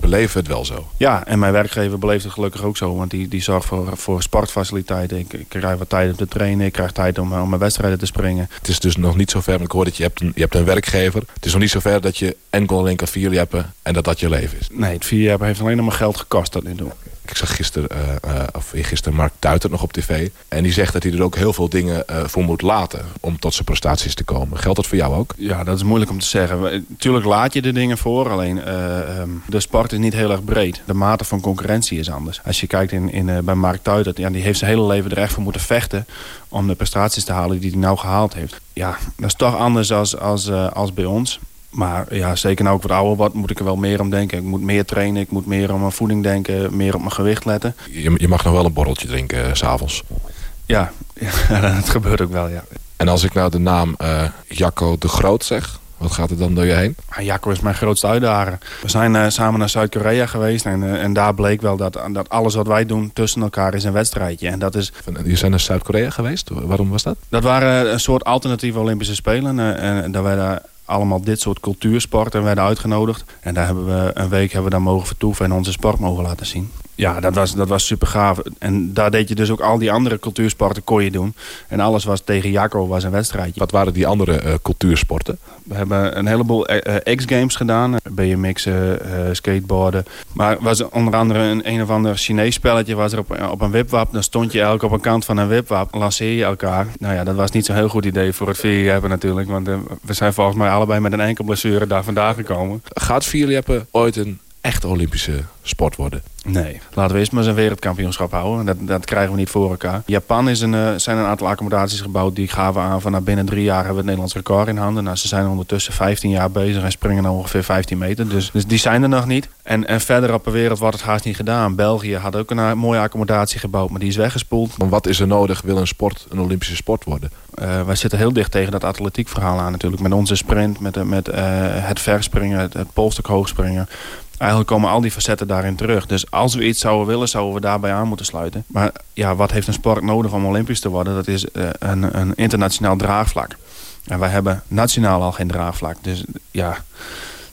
Beleven het wel zo? Ja, en mijn werkgever beleeft het gelukkig ook zo. Want die, die zorgt voor, voor sportfaciliteiten. Ik, ik krijg wat tijd om te trainen. Ik krijg tijd om, om mijn wedstrijden te springen. Het is dus nog niet zo ver. Ik hoor dat je hebt, een, je hebt een werkgever. Het is nog niet zo ver dat je enkel alleen kan vierjappen en dat dat je leven is. Nee, het vierjappen heeft alleen nog maar geld gekost tot nu toe. Ik zag gisteren, uh, uh, of gisteren Mark Tuiter nog op tv. En die zegt dat hij er ook heel veel dingen uh, voor moet laten om tot zijn prestaties te komen. Geldt dat voor jou ook? Ja, dat is moeilijk om te zeggen. Tuurlijk laat je er dingen voor. Alleen um, de sport is niet heel erg breed. De mate van concurrentie is anders. Als je kijkt in, in, bij Mark Tuiter, ja, die heeft zijn hele leven er echt voor moeten vechten. Om de prestaties te halen die hij nou gehaald heeft. Ja, dat is toch anders als, als, als bij ons. Maar ja, zeker nou ik wat ouder word, moet ik er wel meer om denken. Ik moet meer trainen, ik moet meer aan mijn voeding denken, meer op mijn gewicht letten. Je, je mag nog wel een borreltje drinken uh, s'avonds. [LAUGHS] Ja, dat gebeurt ook wel, ja. En als ik nou de naam uh, Jacco de Groot zeg, wat gaat er dan door je heen? Ja, Jacco is mijn grootste uitdager. We zijn uh, samen naar Zuid-Korea geweest en, uh, en daar bleek wel dat, dat alles wat wij doen tussen elkaar is een wedstrijdje. En dat is... Je zijn naar Zuid-Korea geweest? Waarom was dat? Dat waren een soort alternatieve Olympische Spelen. en daar werden allemaal dit soort cultuursporten werden uitgenodigd. En daar hebben we een week hebben we daar mogen vertoeven en onze sport mogen laten zien. Ja, dat was, dat was super gaaf. En daar deed je dus ook al die andere cultuursporten kon je doen. En alles was tegen Jacco was een wedstrijdje. Wat waren die andere uh, cultuursporten? We hebben een heleboel uh, X-games gedaan. BMX'en, uh, skateboarden. Maar was onder andere een een of ander Chinees spelletje was er op, op een wipwap. Dan stond je elk op een kant van een wipwap. Lanceer je elkaar. Nou ja, dat was niet zo'n heel goed idee voor het vierjappen natuurlijk. Want we zijn volgens mij allebei met een enkel blessure daar vandaan gekomen. Gaat vierjappen ooit een echt Olympische sport worden? Nee. Laten we eerst maar eens een wereldkampioenschap houden. Dat, dat krijgen we niet voor elkaar. Japan is een, uh, zijn een aantal accommodaties gebouwd. Die gaven aan van nou, binnen drie jaar hebben we het Nederlands record in handen. Nou, ze zijn ondertussen 15 jaar bezig en springen nou ongeveer 15 meter. Dus, dus die zijn er nog niet. En, en verder op de wereld wordt het haast niet gedaan. België had ook een uh, mooie accommodatie gebouwd, maar die is weggespoeld. Maar wat is er nodig? Wil een sport een Olympische sport worden? Uh, wij zitten heel dicht tegen dat atletiek verhaal aan natuurlijk. Met onze sprint, met, met het verspringen, het, het polstuk hoogspringen. Eigenlijk komen al die facetten daarin terug. Dus als we iets zouden willen, zouden we daarbij aan moeten sluiten. Maar ja, wat heeft een sport nodig om olympisch te worden? Dat is uh, een, een internationaal draagvlak. En wij hebben nationaal al geen draagvlak. Dus ja,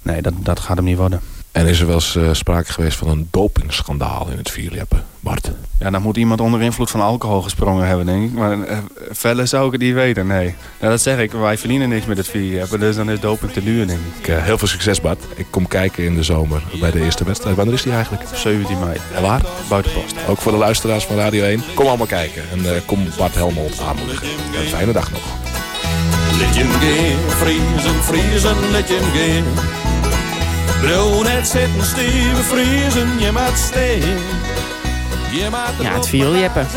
nee, dat, dat gaat hem niet worden. En is er wel eens eh, sprake geweest van een dopingschandaal in het vierleppen, Bart? Ja, dan moet iemand onder invloed van alcohol gesprongen hebben, denk ik. Maar uh, verder zou ik het niet weten, nee. Ja, dat zeg ik, wij verdienen niks met het vierleppen. Dus dan is doping te duur, denk ik. Uh, heel veel succes, Bart. Ik kom kijken in de zomer bij de eerste wedstrijd. Wanneer is die eigenlijk? 17 mei. En waar? Buitenpost. Ook voor de luisteraars van Radio 1. Kom allemaal kijken. En kom Bart Helmond aanmoedigen. Een fijne dag nog. Let je gaan, vriezen, vriezen, let gaan. Net zitten, steven, vriezen, je maat steen. Ja, het viooljeppen.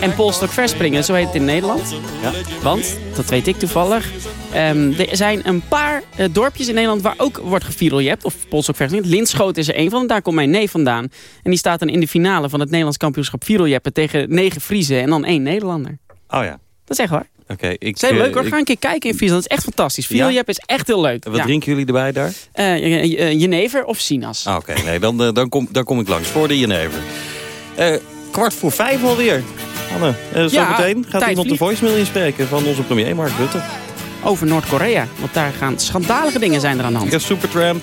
En polstok verspringen, zo heet het in Nederland. Ja. Want, dat weet ik toevallig, um, er zijn een paar uh, dorpjes in Nederland waar ook wordt gevieroljept. Of polstok verspringen. Linschoten is er één van, daar komt mijn neef vandaan. En die staat dan in de finale van het Nederlands kampioenschap vieroljeppen tegen negen Friesen en dan één Nederlander. Oh ja. Dat is echt waar. Oké, okay, ik... heel leuk hoor. Ga een keer kijken in Friesland. Dat is echt fantastisch. Violjep ja? is echt heel leuk. En wat ja. drinken jullie erbij daar? Uh, jenever of sinaas. Ah, Oké, okay. nee, dan, dan, kom, dan kom ik langs voor de jenever. Uh, kwart voor vijf alweer. Anne, uh, zo ja, meteen gaat iemand de voicemail inspreken van onze premier Mark Rutte. Over Noord-Korea, want daar gaan schandalige dingen zijn er aan de hand. Ja, Supertramp.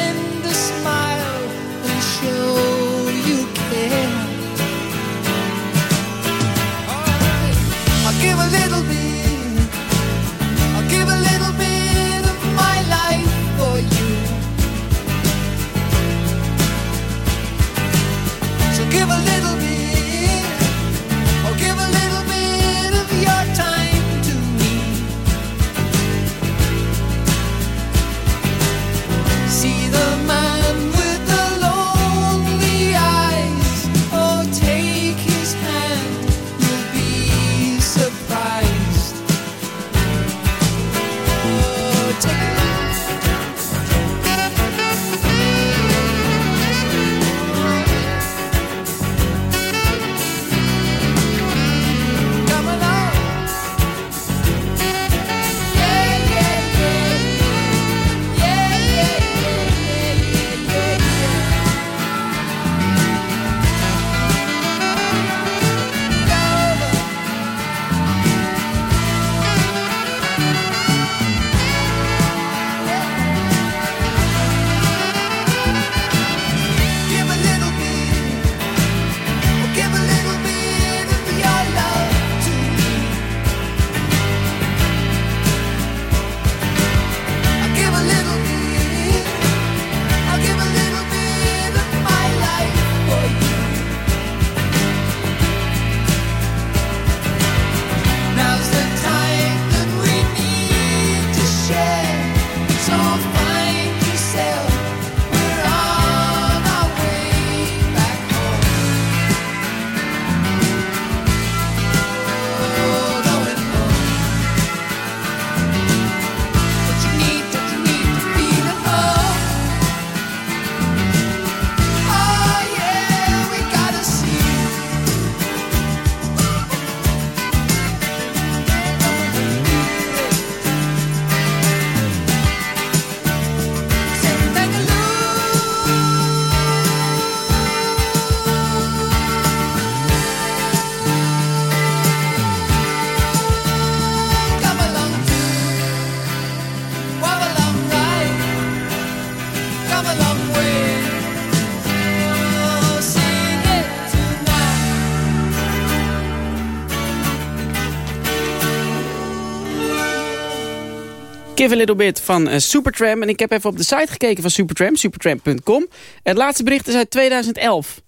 Give a Little Bit van uh, Supertramp. En ik heb even op de site gekeken van Supertramp, supertramp.com. Het laatste bericht is uit 2011.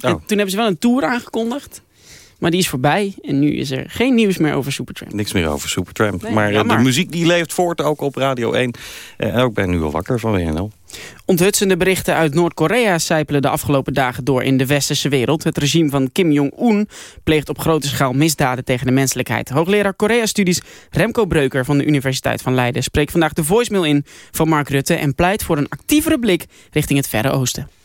En toen hebben ze wel een tour aangekondigd. Maar die is voorbij en nu is er geen nieuws meer over Supertramp. Niks meer over Supertramp. Nee, maar eh, de muziek die leeft voort ook op Radio 1. Eh, En ook ben nu al wakker van WNL. Onthutsende berichten uit Noord-Korea sijpelen de afgelopen dagen door in de westerse wereld. Het regime van Kim Jong-un pleegt op grote schaal misdaden tegen de menselijkheid. Hoogleraar Korea-studies Remco Breuker van de Universiteit van Leiden spreekt vandaag de voicemail in van Mark Rutte en pleit voor een actievere blik richting het Verre Oosten.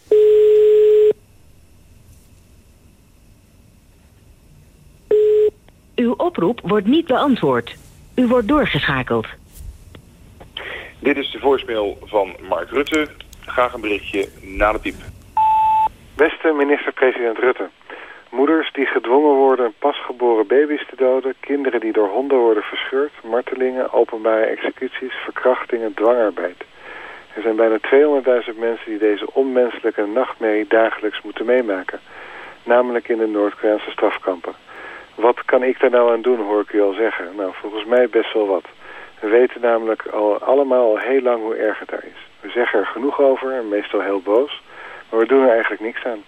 Uw oproep wordt niet beantwoord. U wordt doorgeschakeld. Dit is de voicemail van Mark Rutte. Graag een berichtje na de piep. Beste minister-president Rutte. Moeders die gedwongen worden pasgeboren baby's te doden, kinderen die door honden worden verscheurd, martelingen, openbare executies, verkrachtingen, dwangarbeid. Er zijn bijna 200.000 mensen die deze onmenselijke nachtmerrie dagelijks moeten meemaken. Namelijk in de Noord-Koreaanse strafkampen. Wat kan ik daar nou aan doen, hoor ik u al zeggen? Nou, volgens mij best wel wat. We weten namelijk al, allemaal al heel lang hoe erg het daar is. We zeggen er genoeg over, en meestal heel boos, maar we doen er eigenlijk niks aan.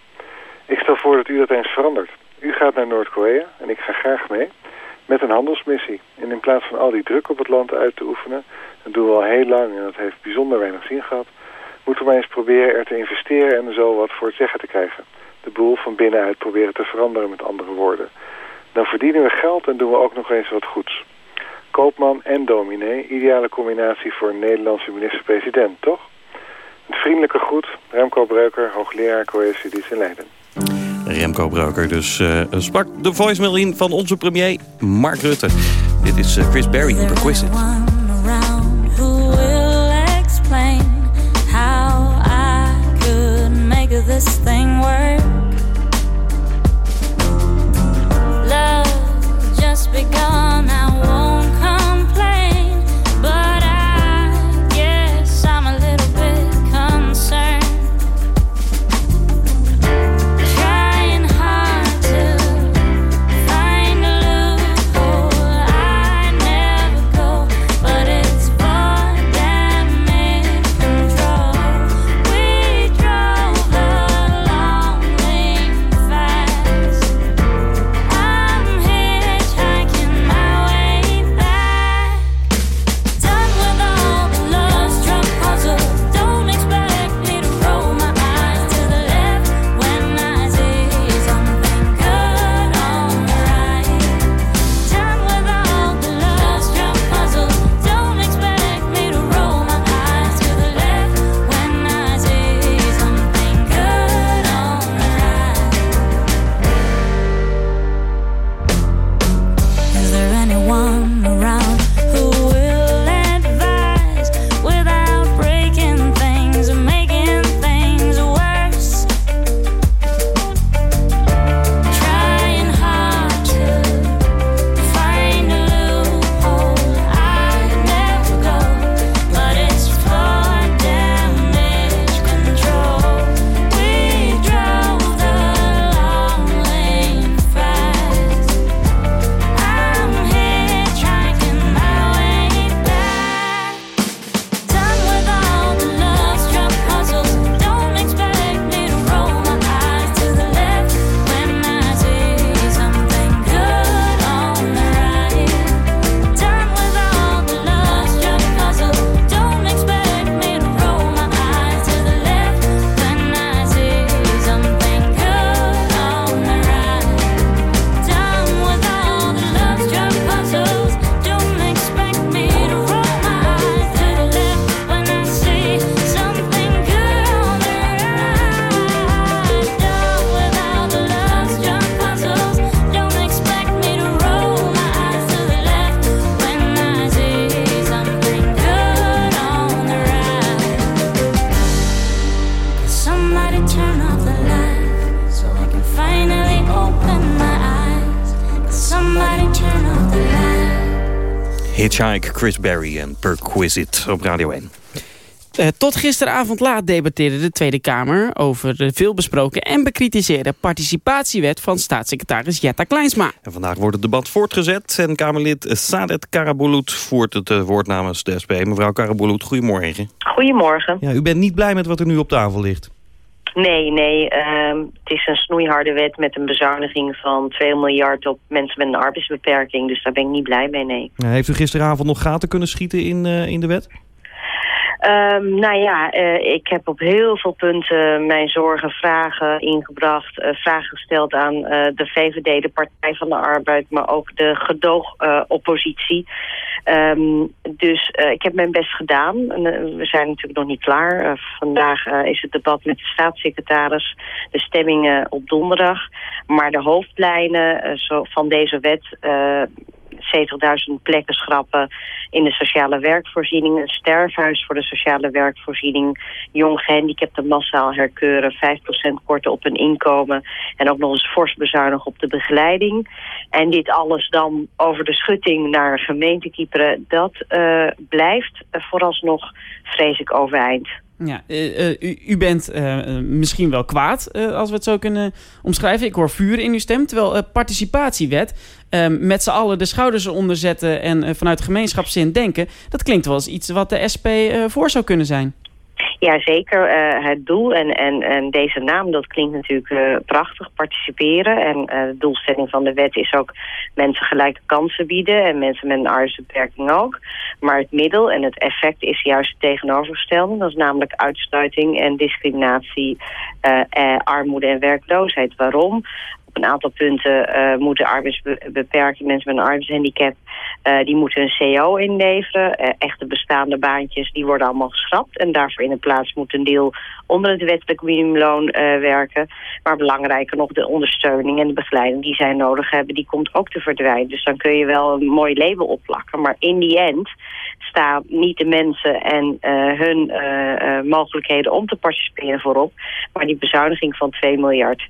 Ik stel voor dat u dat eens verandert. U gaat naar Noord-Korea, en ik ga graag mee, met een handelsmissie. En in plaats van al die druk op het land uit te oefenen, dat doen we al heel lang en dat heeft bijzonder weinig zin gehad, moeten we maar eens proberen er te investeren en zo wat voor het zeggen te krijgen. De boel van binnenuit proberen te veranderen met andere woorden. Dan verdienen we geld en doen we ook nog eens wat goeds. Koopman en dominee, ideale combinatie voor een Nederlandse minister-president, toch? Een vriendelijke groet, Remco Breuker, hoogleraar cohesiedienst in Leiden. Remco Broker dus eh, sprak de voicemail in van onze premier Mark Rutte. Dit is eh, Chris Berry in this thing work. Hitchhike, Chris Berry en Perquisite op Radio 1. Eh, tot gisteravond laat debatteerde de Tweede Kamer over de veelbesproken en bekritiseerde participatiewet van staatssecretaris Jetta Kleinsma. En vandaag wordt het debat voortgezet en Kamerlid Sadet Karabulut voert het eh, woord namens de SP. Mevrouw Karabulut, goedemorgen. Goedemorgen. Ja, u bent niet blij met wat er nu op tafel ligt. Nee, nee. ehm, het is een snoeiharde wet met een bezuiniging van 2 miljard op mensen met een arbeidsbeperking. Dus daar ben ik niet blij mee, nee. Heeft u gisteravond nog gaten kunnen schieten in, eh, in de wet? Ehm, nou ja, eh, ik heb op heel veel punten mijn zorgen, vragen ingebracht. eh, vragen gesteld aan eh, de VVD, de Partij van de Arbeid, maar ook de gedoogoppositie. Ehm, dus ik heb mijn best gedaan. We zijn natuurlijk nog niet klaar. Vandaag is het debat met de staatssecretaris, de stemmingen op donderdag. Maar de hoofdlijnen zo, van deze wet... eh, 70.000 plekken schrappen in de sociale werkvoorziening. Een sterfhuis voor de sociale werkvoorziening. Jong gehandicapten massaal herkeuren. 5% korten op hun inkomen. En ook nog eens fors bezuinigen op de begeleiding. En dit alles dan over de schutting naar gemeentekieperen. Dat eh, blijft vooralsnog, vrees ik, overeind. Ja, eh, eh, u, bent eh, misschien wel kwaad, als we het zo kunnen omschrijven. Ik hoor vuur in uw stem, terwijl participatiewet... eh, met z'n allen de schouders eronder zetten en vanuit gemeenschapszin denken... dat klinkt wel eens iets wat de SP voor zou kunnen zijn. Ja, zeker. Eh, het doel en, en, en deze naam, dat klinkt natuurlijk eh, prachtig, participeren. En eh, de doelstelling van de wet is ook mensen gelijke kansen bieden... en mensen met een arbeidsbeperking ook. Maar het middel en het effect is juist het tegenovergestelde. Dat is namelijk uitsluiting en discriminatie, armoede en werkloosheid. Waarom? Een aantal punten eh, moeten arbeidsbeperkingen, mensen met een arbeidshandicap, eh, die moeten een CO inleveren. Eh, echte bestaande baantjes, die worden allemaal geschrapt. En daarvoor in de plaats moet een deel onder het wettelijk minimumloon werken. Maar belangrijker nog, de ondersteuning en de begeleiding die zij nodig hebben, die komt ook te verdwijnen. Dus dan kun je wel een mooi label opplakken. Maar in die end staan niet de mensen en hun mogelijkheden om te participeren voorop. Maar die bezuiniging van 2 miljard.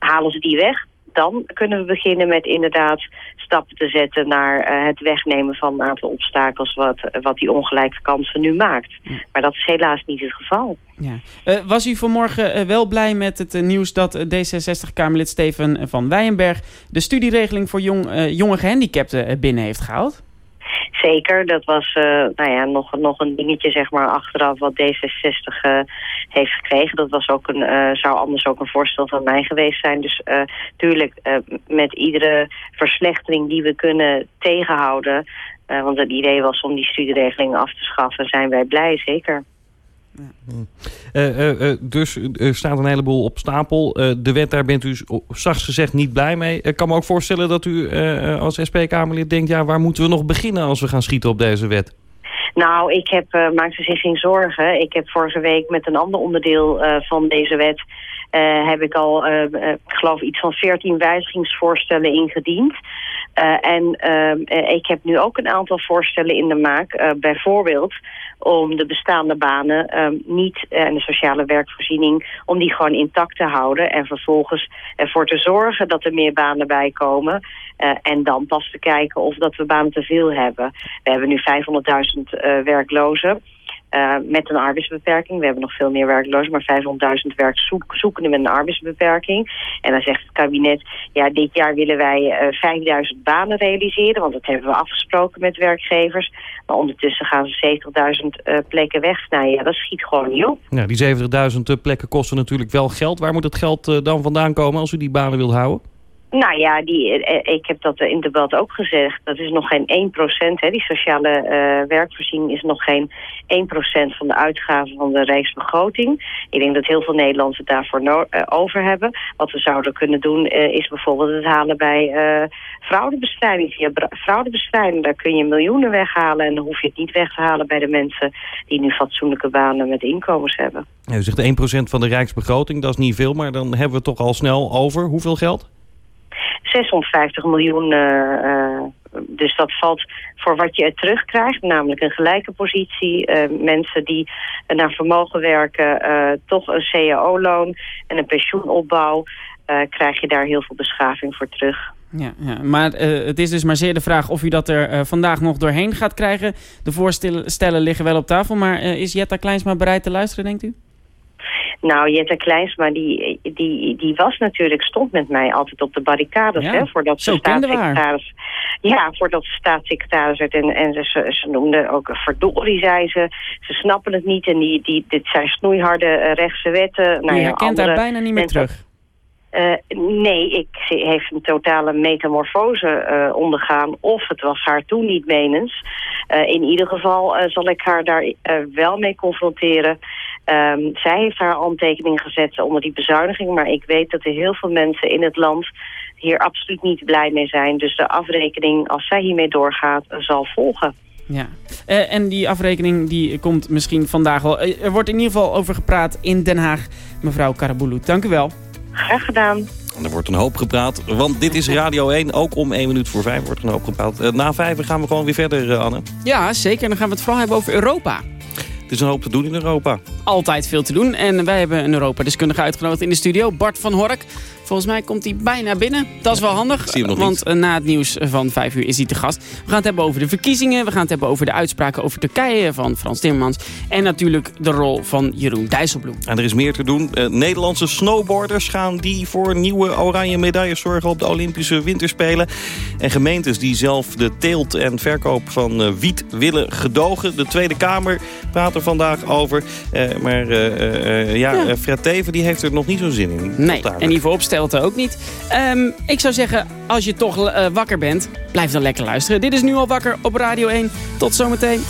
Halen ze die weg, dan kunnen we beginnen met inderdaad stappen te zetten naar eh, het wegnemen van een aantal obstakels wat, wat die ongelijke kansen nu maakt. Maar dat is helaas niet het geval. Ja. Eh, was u vanmorgen eh, wel blij met het nieuws dat eh, D66-Kamerlid Steven van Wijenberg... de studieregeling voor jong, jonge gehandicapten eh, binnen heeft gehaald? Zeker, dat was eh, nou ja, nog, nog een dingetje zeg maar, achteraf wat D66 eh, heeft gekregen. Dat was ook een, eh, zou anders ook een voorstel van mij geweest zijn. Dus tuurlijk, met iedere verslechtering die we kunnen tegenhouden... want het idee was om die studieregeling af te schaffen, zijn wij blij, zeker. Eh, eh, eh, dus er staat een heleboel op stapel. De wet, daar bent u zachts gezegd niet blij mee. Ik kan me ook voorstellen dat u als SP-Kamerlid denkt... ja, waar moeten we nog beginnen als we gaan schieten op deze wet? Nou, ik heb, eh maak ze zich geen zorgen. Ik heb vorige week met een ander onderdeel van deze wet... heb ik al, ik geloof, iets van 14 wijzigingsvoorstellen ingediend. Eh, en ehm, eh, ik heb nu ook een aantal voorstellen in de maak. Eh, bijvoorbeeld om de bestaande banen ehm, niet en de sociale werkvoorziening... om die gewoon intact te houden en vervolgens ervoor te zorgen dat er meer banen bij komen... En dan pas te kijken of dat we banen te veel hebben. We hebben nu 500.000 eh, werklozen eh, met een arbeidsbeperking. We hebben nog veel meer werklozen, maar 500.000 werkzoekenden met een arbeidsbeperking. En dan zegt het kabinet, ja, dit jaar willen wij eh 5000 banen realiseren, want dat hebben we afgesproken met werkgevers. Maar ondertussen gaan ze 70.000 eh, plekken wegsnijden. Ja, dat schiet gewoon niet op. Ja, die 70.000 plekken kosten natuurlijk wel geld. Waar moet het geld eh, dan vandaan komen als u die banen wilt houden? Nou ja, die, eh, ik heb dat in debat ook gezegd. Dat is nog geen 1%. Hè. Die sociale eh, werkvoorziening is nog geen 1% van de uitgaven van de Rijksbegroting. Ik denk dat heel veel Nederlanders het daarvoor eh, over hebben. Wat we zouden kunnen doen eh, is bijvoorbeeld het halen bij eh, fraudebestrijding. Via fraudebestrijding, daar kun je miljoenen weghalen. En dan hoef je het niet weg te halen bij de mensen die nu fatsoenlijke banen met inkomens hebben. Ja, u zegt 1% van de rijksbegroting, dat is niet veel... maar dan hebben we het toch al snel over. Hoeveel geld? 650 miljoen. eh, eh, dus dat valt voor wat je er terugkrijgt, namelijk een gelijke positie. eh, mensen die naar vermogen werken, toch een cao-loon en een pensioenopbouw. krijg je daar heel veel beschaving voor terug. Ja, ja. maar het is dus maar zeer de vraag of u dat er vandaag nog doorheen gaat krijgen. De voorstellen liggen wel op tafel, maar is Jetta Kleinsma bereid te luisteren, denkt u? Nou, Jette Kleinsma, die, die, die was natuurlijk, stond met mij altijd op de barricades, Ja, hè, voordat ze staatssecretaris... Ja, voordat ze staatssecretaris werd en, en ze, ze, ze noemde ook verdorie, zei ze. Ze snappen het niet en die, die, dit zijn snoeiharde eh, rechtse wetten. Nou ja, herkent haar bijna niet meer terug. Eh, nee, ik, heeft een totale metamorfose eh, ondergaan. Of het was haar toen niet menens. In ieder geval zal ik haar daar wel mee confronteren. Ehm, zij heeft haar handtekening gezet onder die bezuiniging. Maar ik weet dat er heel veel mensen in het land hier absoluut niet blij mee zijn. Dus de afrekening, als zij hiermee doorgaat, zal volgen. Ja, Eh, en die afrekening die komt misschien vandaag wel. Eh, Er wordt in ieder geval over gepraat in Den Haag. Mevrouw Karabulut, dank u wel. Graag gedaan. En er wordt een hoop gepraat, want dit is Radio 1. Ook om 1 minuut voor 5 wordt er een hoop gepraat. Eh, na 5 gaan we gewoon weer verder, Anne. Ja, zeker. En dan gaan we het vooral hebben over Europa. Het is een hoop te doen in Europa. Altijd veel te doen. En wij hebben een Europa-deskundige uitgenodigd in de studio. Bart van Hork. Volgens mij komt hij bijna binnen. Dat is wel handig. want niet. eh, na het nieuws van 5 uur is hij te gast. We gaan het hebben over de verkiezingen. We gaan het hebben over de uitspraken over Turkije van Frans Timmermans. En natuurlijk de rol van Jeroen Dijsselbloem. En er is meer te doen. Eh, Nederlandse snowboarders gaan die voor nieuwe oranje medailles zorgen op de Olympische Winterspelen. En gemeentes die zelf de teelt en verkoop van eh, wiet willen gedogen. De Tweede Kamer praat er vandaag over. Eh, maar eh, eh, eh, ja, eh, Fred Teven die heeft er nog niet zo'n zin in. Nee, en Ivo Ook niet. Ehm, ik zou zeggen, als je toch eh, wakker bent, blijf dan lekker luisteren. Dit is Nu al wakker op Radio 1. Tot zometeen.